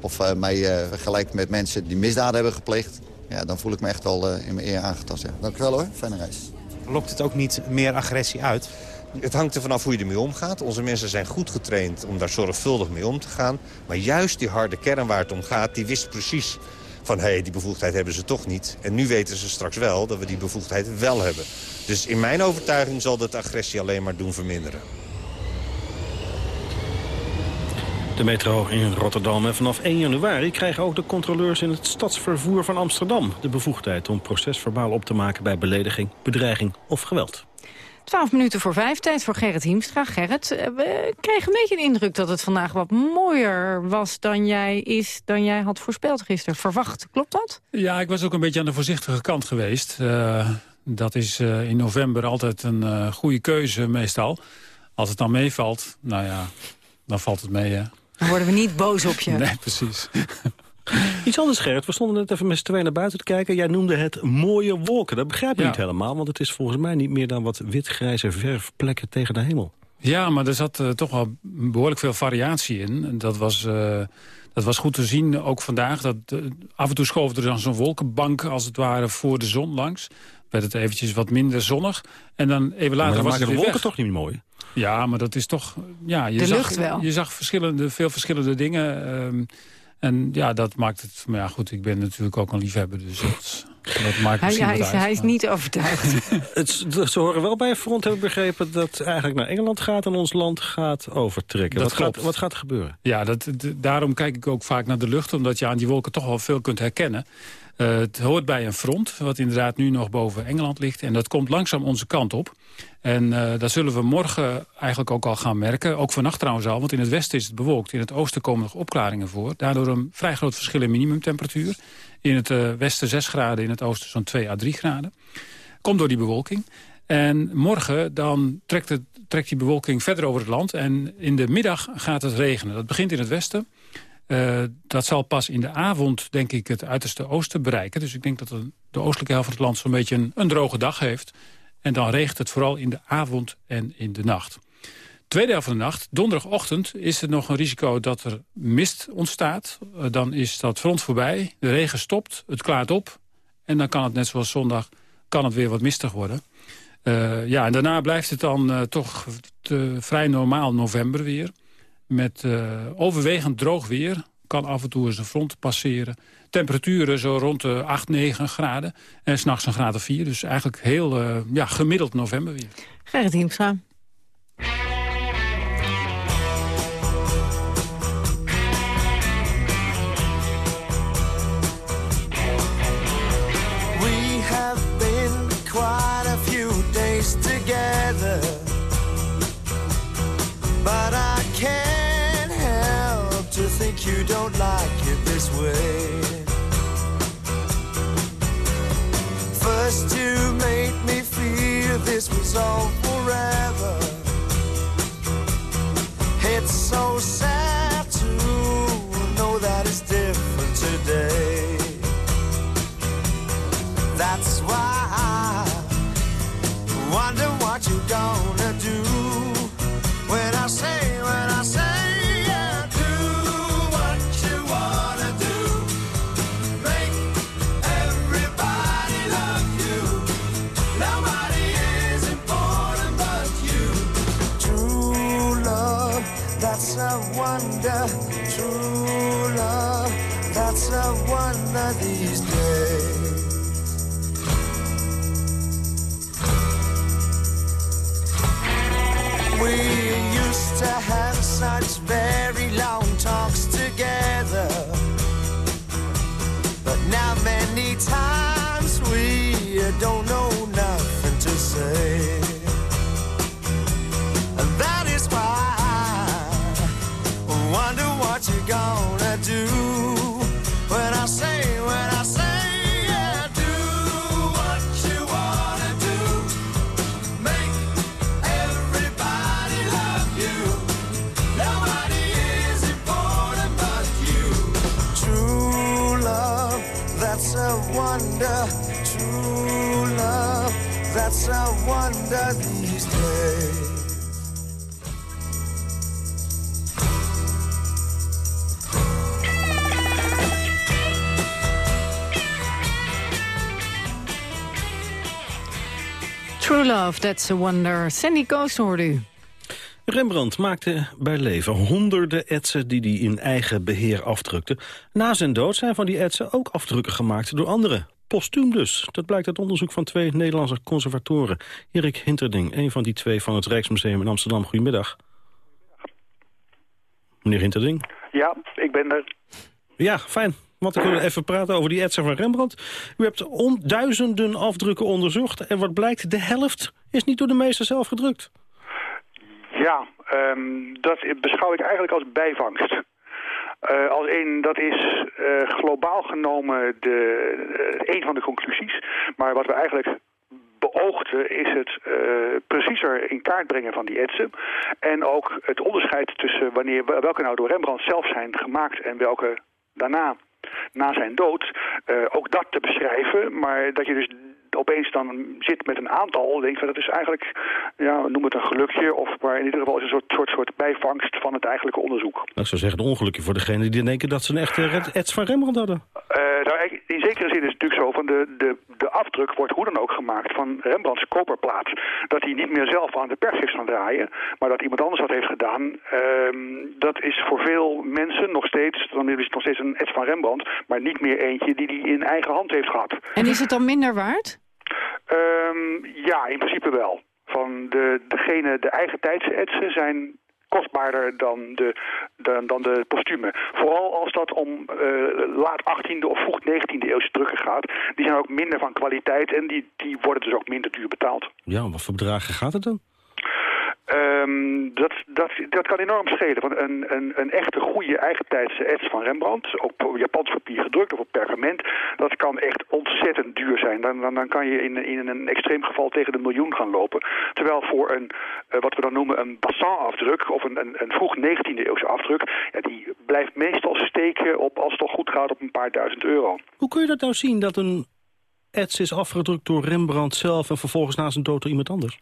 of mij vergelijkt met mensen die misdaden hebben gepleegd... Ja, dan voel ik me echt wel in mijn eer aangetast. Ja. Dank u wel hoor, fijne reis. Lokt het ook niet meer agressie uit? Het hangt er vanaf hoe je ermee omgaat. Onze mensen zijn goed getraind om daar zorgvuldig mee om te gaan. Maar juist die harde kern waar het om gaat, die wist precies van... hey, die bevoegdheid hebben ze toch niet. En nu weten ze straks wel dat we die bevoegdheid wel hebben. Dus in mijn overtuiging zal dat agressie alleen maar doen verminderen. De metro in Rotterdam. En vanaf 1 januari krijgen ook de controleurs in het stadsvervoer van Amsterdam... de bevoegdheid om procesverbaal op te maken bij belediging, bedreiging of geweld. 12 minuten voor vijf, tijd voor Gerrit Hiemstra. Gerrit, eh, we kregen een beetje de indruk dat het vandaag wat mooier was dan jij, is, dan jij had voorspeld gisteren. Verwacht, klopt dat? Ja, ik was ook een beetje aan de voorzichtige kant geweest. Uh, dat is uh, in november altijd een uh, goede keuze meestal. Als het dan meevalt, nou ja, dan valt het mee, hè. Dan worden we niet boos op je. Nee, precies. Iets anders, Gerrit. We stonden net even met z'n tweeën naar buiten te kijken. Jij noemde het mooie wolken. Dat begrijp je Ja. niet helemaal, want het is volgens mij niet meer dan wat wit-grijze verfplekken tegen de hemel. Ja, maar er zat uh, toch wel behoorlijk veel variatie in. Dat was, uh, dat was goed te zien, ook vandaag. Dat, uh, af en toe schoof er dan zo'n wolkenbank, als het ware, voor de zon langs. Werd het eventjes wat minder zonnig. En dan even later maar dan was het de wolken weg. toch niet mooi? Ja, maar dat is toch... Ja, je De zag, lucht wel. Je zag verschillende, veel verschillende dingen. En ja, dat maakt het... Maar ja, goed, ik ben natuurlijk ook een liefhebber, dus dat, dat maakt Hij, misschien hij, is, uit, hij is niet overtuigd. Het, ze horen wel bij een front, heb ik begrepen... dat eigenlijk naar Engeland gaat en ons land gaat overtrekken. Dat wat, gaat, wat gaat er gebeuren? Ja, dat, daarom kijk ik ook vaak naar de lucht... omdat je aan die wolken toch wel veel kunt herkennen. Eh, het hoort bij een front, wat inderdaad nu nog boven Engeland ligt. En dat komt langzaam onze kant op. En eh, dat zullen we morgen eigenlijk ook al gaan merken. Ook vannacht trouwens al, want in het westen is het bewolkt. In het oosten komen nog opklaringen voor. Daardoor een vrij groot verschil in minimumtemperatuur. In het eh, westen 6 graden, in het oosten zo'n 2 à 3 graden. Komt door die bewolking. En morgen dan trekt, het, trekt die bewolking verder over het land. En in de middag gaat het regenen. Dat begint in het westen. Eh, dat zal pas in de avond, denk ik, het uiterste oosten bereiken. Dus ik denk dat de, oostelijke helft van het land zo'n beetje een, een droge dag heeft. En dan regent het vooral in de avond en in de nacht. Tweede helft van de nacht, donderdagochtend, is er nog een risico dat er mist ontstaat. Eh, dan is dat front voorbij, de regen stopt, het klaart op. En dan kan het net zoals zondag, kan het weer wat mistig worden. Eh, ja, en daarna blijft het dan toch vrij normaal november weer. Met eh, overwegend droog weer. Kan af en toe eens een front passeren. Temperaturen zo rond de 8, 9 graden. En s'nachts een graad of 4. Dus eigenlijk heel eh, ja, gemiddeld november weer. Gerrit Hiemstra. Forever. It's so sad to know that it's different today. That's why I wonder what you're gonna wonder. True love, that's a wonder these days. We used to have such very long talks together. But now many times we don't know nothing to say. Wonder these days. True Love, That's a Wonder. Sandy Coast hoorde u. Rembrandt maakte bij leven honderden etsen die hij in eigen beheer afdrukte. Na zijn dood zijn van die etsen ook afdrukken gemaakt door anderen. Postuum dus. Dat blijkt uit onderzoek van twee Nederlandse conservatoren. Erik Hinterding, een van die twee van het Rijksmuseum in Amsterdam. Goedemiddag. Meneer Hinterding. Ja, ik ben er. Ja, fijn. Want ik wil even praten over die etsen van Rembrandt. U hebt duizenden afdrukken onderzocht. En wat blijkt, de helft is niet door de meester zelf gedrukt. Ja, ehm, dat beschouw ik eigenlijk als bijvangst. Eh, als een, dat is eh, globaal genomen de, eh, een van de conclusies. Maar wat we eigenlijk beoogden is het preciezer in kaart brengen van die etsen. En ook het onderscheid tussen wanneer, welke nou door Rembrandt zelf zijn gemaakt en welke daarna, na zijn dood, ook dat te beschrijven. Maar dat je dus opeens dan zit met een aantal, denk ik, dat is eigenlijk, ja, noem het een gelukje, of maar in ieder geval is een soort, soort, soort bijvangst van het eigenlijke onderzoek. Nou, ik zou zeggen, een ongelukje voor degene die denken dat ze een echte Eds van Rembrandt hadden. Eh, nou, in zekere zin is het natuurlijk zo, van de, de, de afdruk wordt hoe dan ook gemaakt van Rembrandts koperplaat. Dat hij niet meer zelf aan de pers heeft gaan draaien, maar dat iemand anders dat heeft gedaan. Ehm, dat is voor veel mensen nog steeds, dan is het nog steeds een Eds van Rembrandt, maar niet meer eentje die hij in eigen hand heeft gehad. En is het dan minder waard? Ehm, ja, in principe wel. Van de, degene, de eigen tijdse etsen zijn kostbaarder dan de, dan, dan de postumen. Vooral als dat om eh, laat 18e of vroeg 19e eeuwse drukken gaat. Die zijn ook minder van kwaliteit en die, die worden dus ook minder duur betaald. Ja, wat voor bedragen gaat het dan? Ehm, dat, dat, dat kan enorm schelen. Want een, een, een echte goede eigentijdse ets van Rembrandt, op Japans papier gedrukt of op perkament, dat kan echt ontzettend duur zijn. Dan, dan, dan kan je in, in een extreem geval tegen de miljoen gaan lopen. Terwijl voor een, eh, wat we dan noemen een bassin-afdruk of een, een, een vroeg 19e eeuwse afdruk, ja, die blijft meestal steken op, als het toch goed gaat, op een paar duizend euro. Hoe kun je dat nou zien dat een Eds is afgedrukt door Rembrandt zelf... en vervolgens na zijn dood door iemand anders?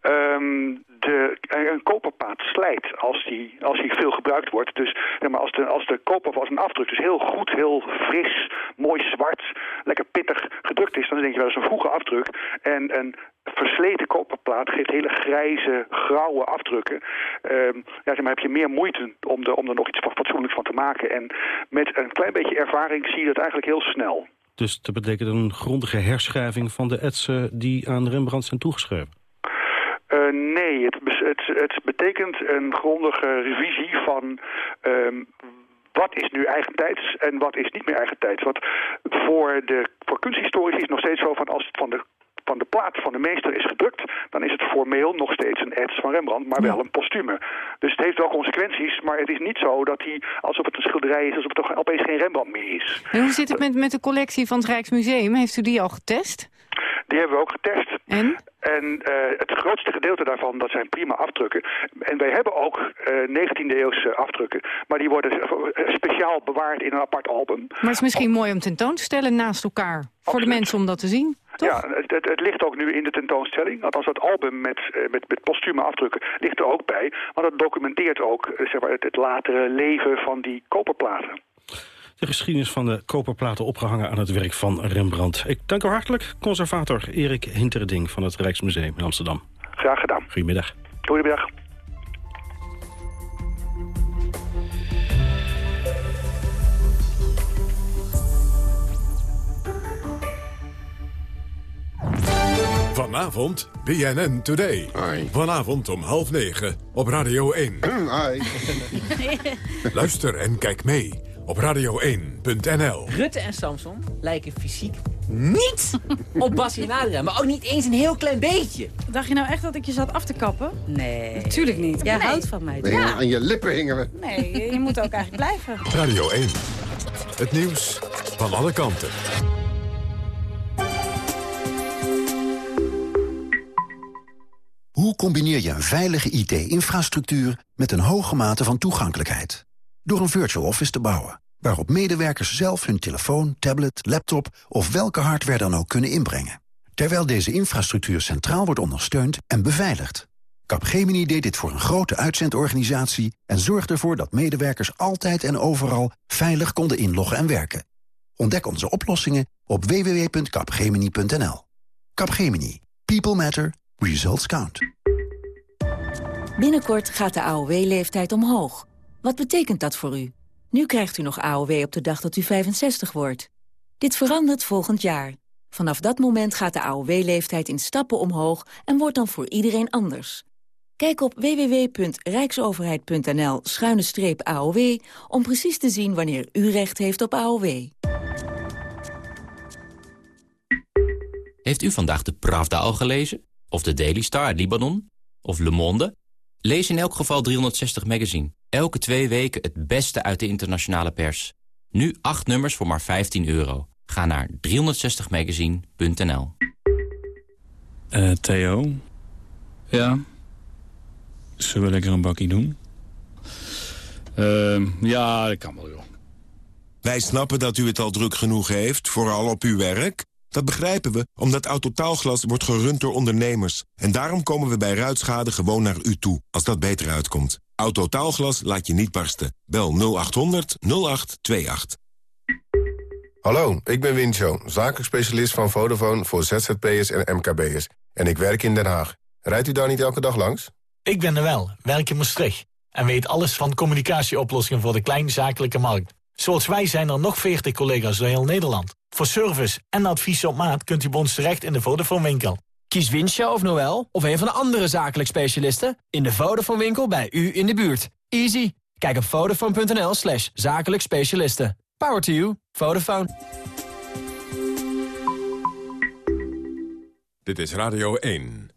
Ehm, de, een koperpaat slijt als die, als die veel gebruikt wordt. Dus zeg maar, als, de, als de koper als een afdruk dus heel goed, heel fris, mooi zwart, lekker pittig gedrukt is, dan denk je wel eens een vroege afdruk. En een versleten koperplaat geeft hele grijze, grauwe afdrukken. Ehm, ja, zeg maar, heb je meer moeite om, de, om er nog iets fatsoenlijks van te maken. En met een klein beetje ervaring zie je dat eigenlijk heel snel. Dus dat betekent een grondige herschrijving van de etsen die aan Rembrandt zijn toegeschreven. Uh, nee, het, het, het betekent een grondige revisie van ehm, wat is nu eigentijds en wat is niet meer eigentijds. Want voor, de, voor kunsthistorici is het nog steeds zo van als het van de van de plaat van de meester is gedrukt, dan is het formeel nog steeds een ets van Rembrandt, maar wel een postume. Dus het heeft wel consequenties, maar het is niet zo dat hij, alsof het een schilderij is, alsof het toch opeens geen Rembrandt meer is. En hoe zit het met, met de collectie van het Rijksmuseum? Heeft u die al getest? Die hebben we ook getest. En? En eh, het grootste gedeelte daarvan, dat zijn prima afdrukken. En wij hebben ook eh 19e eeuwse afdrukken. Maar die worden eh, speciaal bewaard in een apart album. Maar het is misschien mooi om tentoon te stellen naast elkaar. Voor de mensen om dat te zien. Ja, het, het, het ligt ook nu in de tentoonstelling. Althans, dat album met, eh, met, met postume afdrukken ligt er ook bij. Want dat documenteert ook eh, zeg maar, het, het latere leven van die koperplaten. De geschiedenis van de koperplaten opgehangen aan het werk van Rembrandt. Ik dank u hartelijk, conservator Erik Hinterding van het Rijksmuseum in Amsterdam. Graag gedaan. Goedemiddag. Goedemiddag. Vanavond BNN Today. Vanavond om half negen op Radio 1. Luister en kijk mee op radio1.nl. Rutte en Samson lijken fysiek niet op Bassie en Adriaan. Maar ook niet eens een heel klein beetje. Dacht je nou echt dat ik je zat af te kappen? Nee. Natuurlijk niet. Jij Nee. houdt van mij. We hingen Aan je lippen hingen we. Nee, je moet ook eigenlijk blijven. Radio 1. Het nieuws van alle kanten. Hoe combineer je een veilige IT-infrastructuur met een hoge mate van toegankelijkheid? Door een virtual office te bouwen, waarop medewerkers zelf hun telefoon, tablet, laptop of welke hardware dan ook kunnen inbrengen. Terwijl deze infrastructuur centraal wordt ondersteund en beveiligd. Capgemini deed dit voor een grote uitzendorganisatie en zorgde ervoor dat medewerkers altijd en overal veilig konden inloggen en werken. Ontdek onze oplossingen op www.capgemini.nl. Capgemini. People matter. Results count. Binnenkort gaat de AOW-leeftijd omhoog. Wat betekent dat voor u? Nu krijgt u nog AOW op de dag dat u 65 wordt. Dit verandert volgend jaar. Vanaf dat moment gaat de AOW-leeftijd in stappen omhoog... en wordt dan voor iedereen anders. Kijk op www.rijksoverheid.nl-aow... om precies te zien wanneer u recht heeft op AOW. Heeft u vandaag de Pravda al gelezen? Of de Daily Star Libanon? Of Le Monde? Lees in elk geval 360 Magazine. Elke twee weken het beste uit de internationale pers. Nu acht nummers voor maar 15 euro. Ga naar 360magazine.nl Eh, Theo? Ja? Zullen we lekker een bakkie doen? Ehm, ja, dat kan wel, joh. Wij snappen dat u het al druk genoeg heeft, vooral op uw werk. Dat begrijpen we omdat Autotaalglas wordt gerund door ondernemers. En daarom komen we bij ruitschade gewoon naar u toe, als dat beter uitkomt. Autotaalglas laat je niet barsten. Bel 0800 0828. Hallo, ik ben Wincho, zakelijk specialist van Vodafone voor ZZP'ers en MKB'ers. En ik werk in Den Haag. Rijdt u daar niet elke dag langs? Ik ben er wel, werk in Maastricht. En weet alles van communicatieoplossingen voor de kleinzakelijke markt. Zoals wij zijn er nog 40 collega's door heel Nederland. Voor service en advies op maat kunt u bij ons terecht in de Vodafone winkel. Kies Winsja of Noel of een van de andere zakelijk specialisten... in de Vodafone winkel bij u in de buurt. Easy. Kijk op vodafone.nl slash zakelijk specialisten. Power to you. Vodafone. Dit is Radio 1.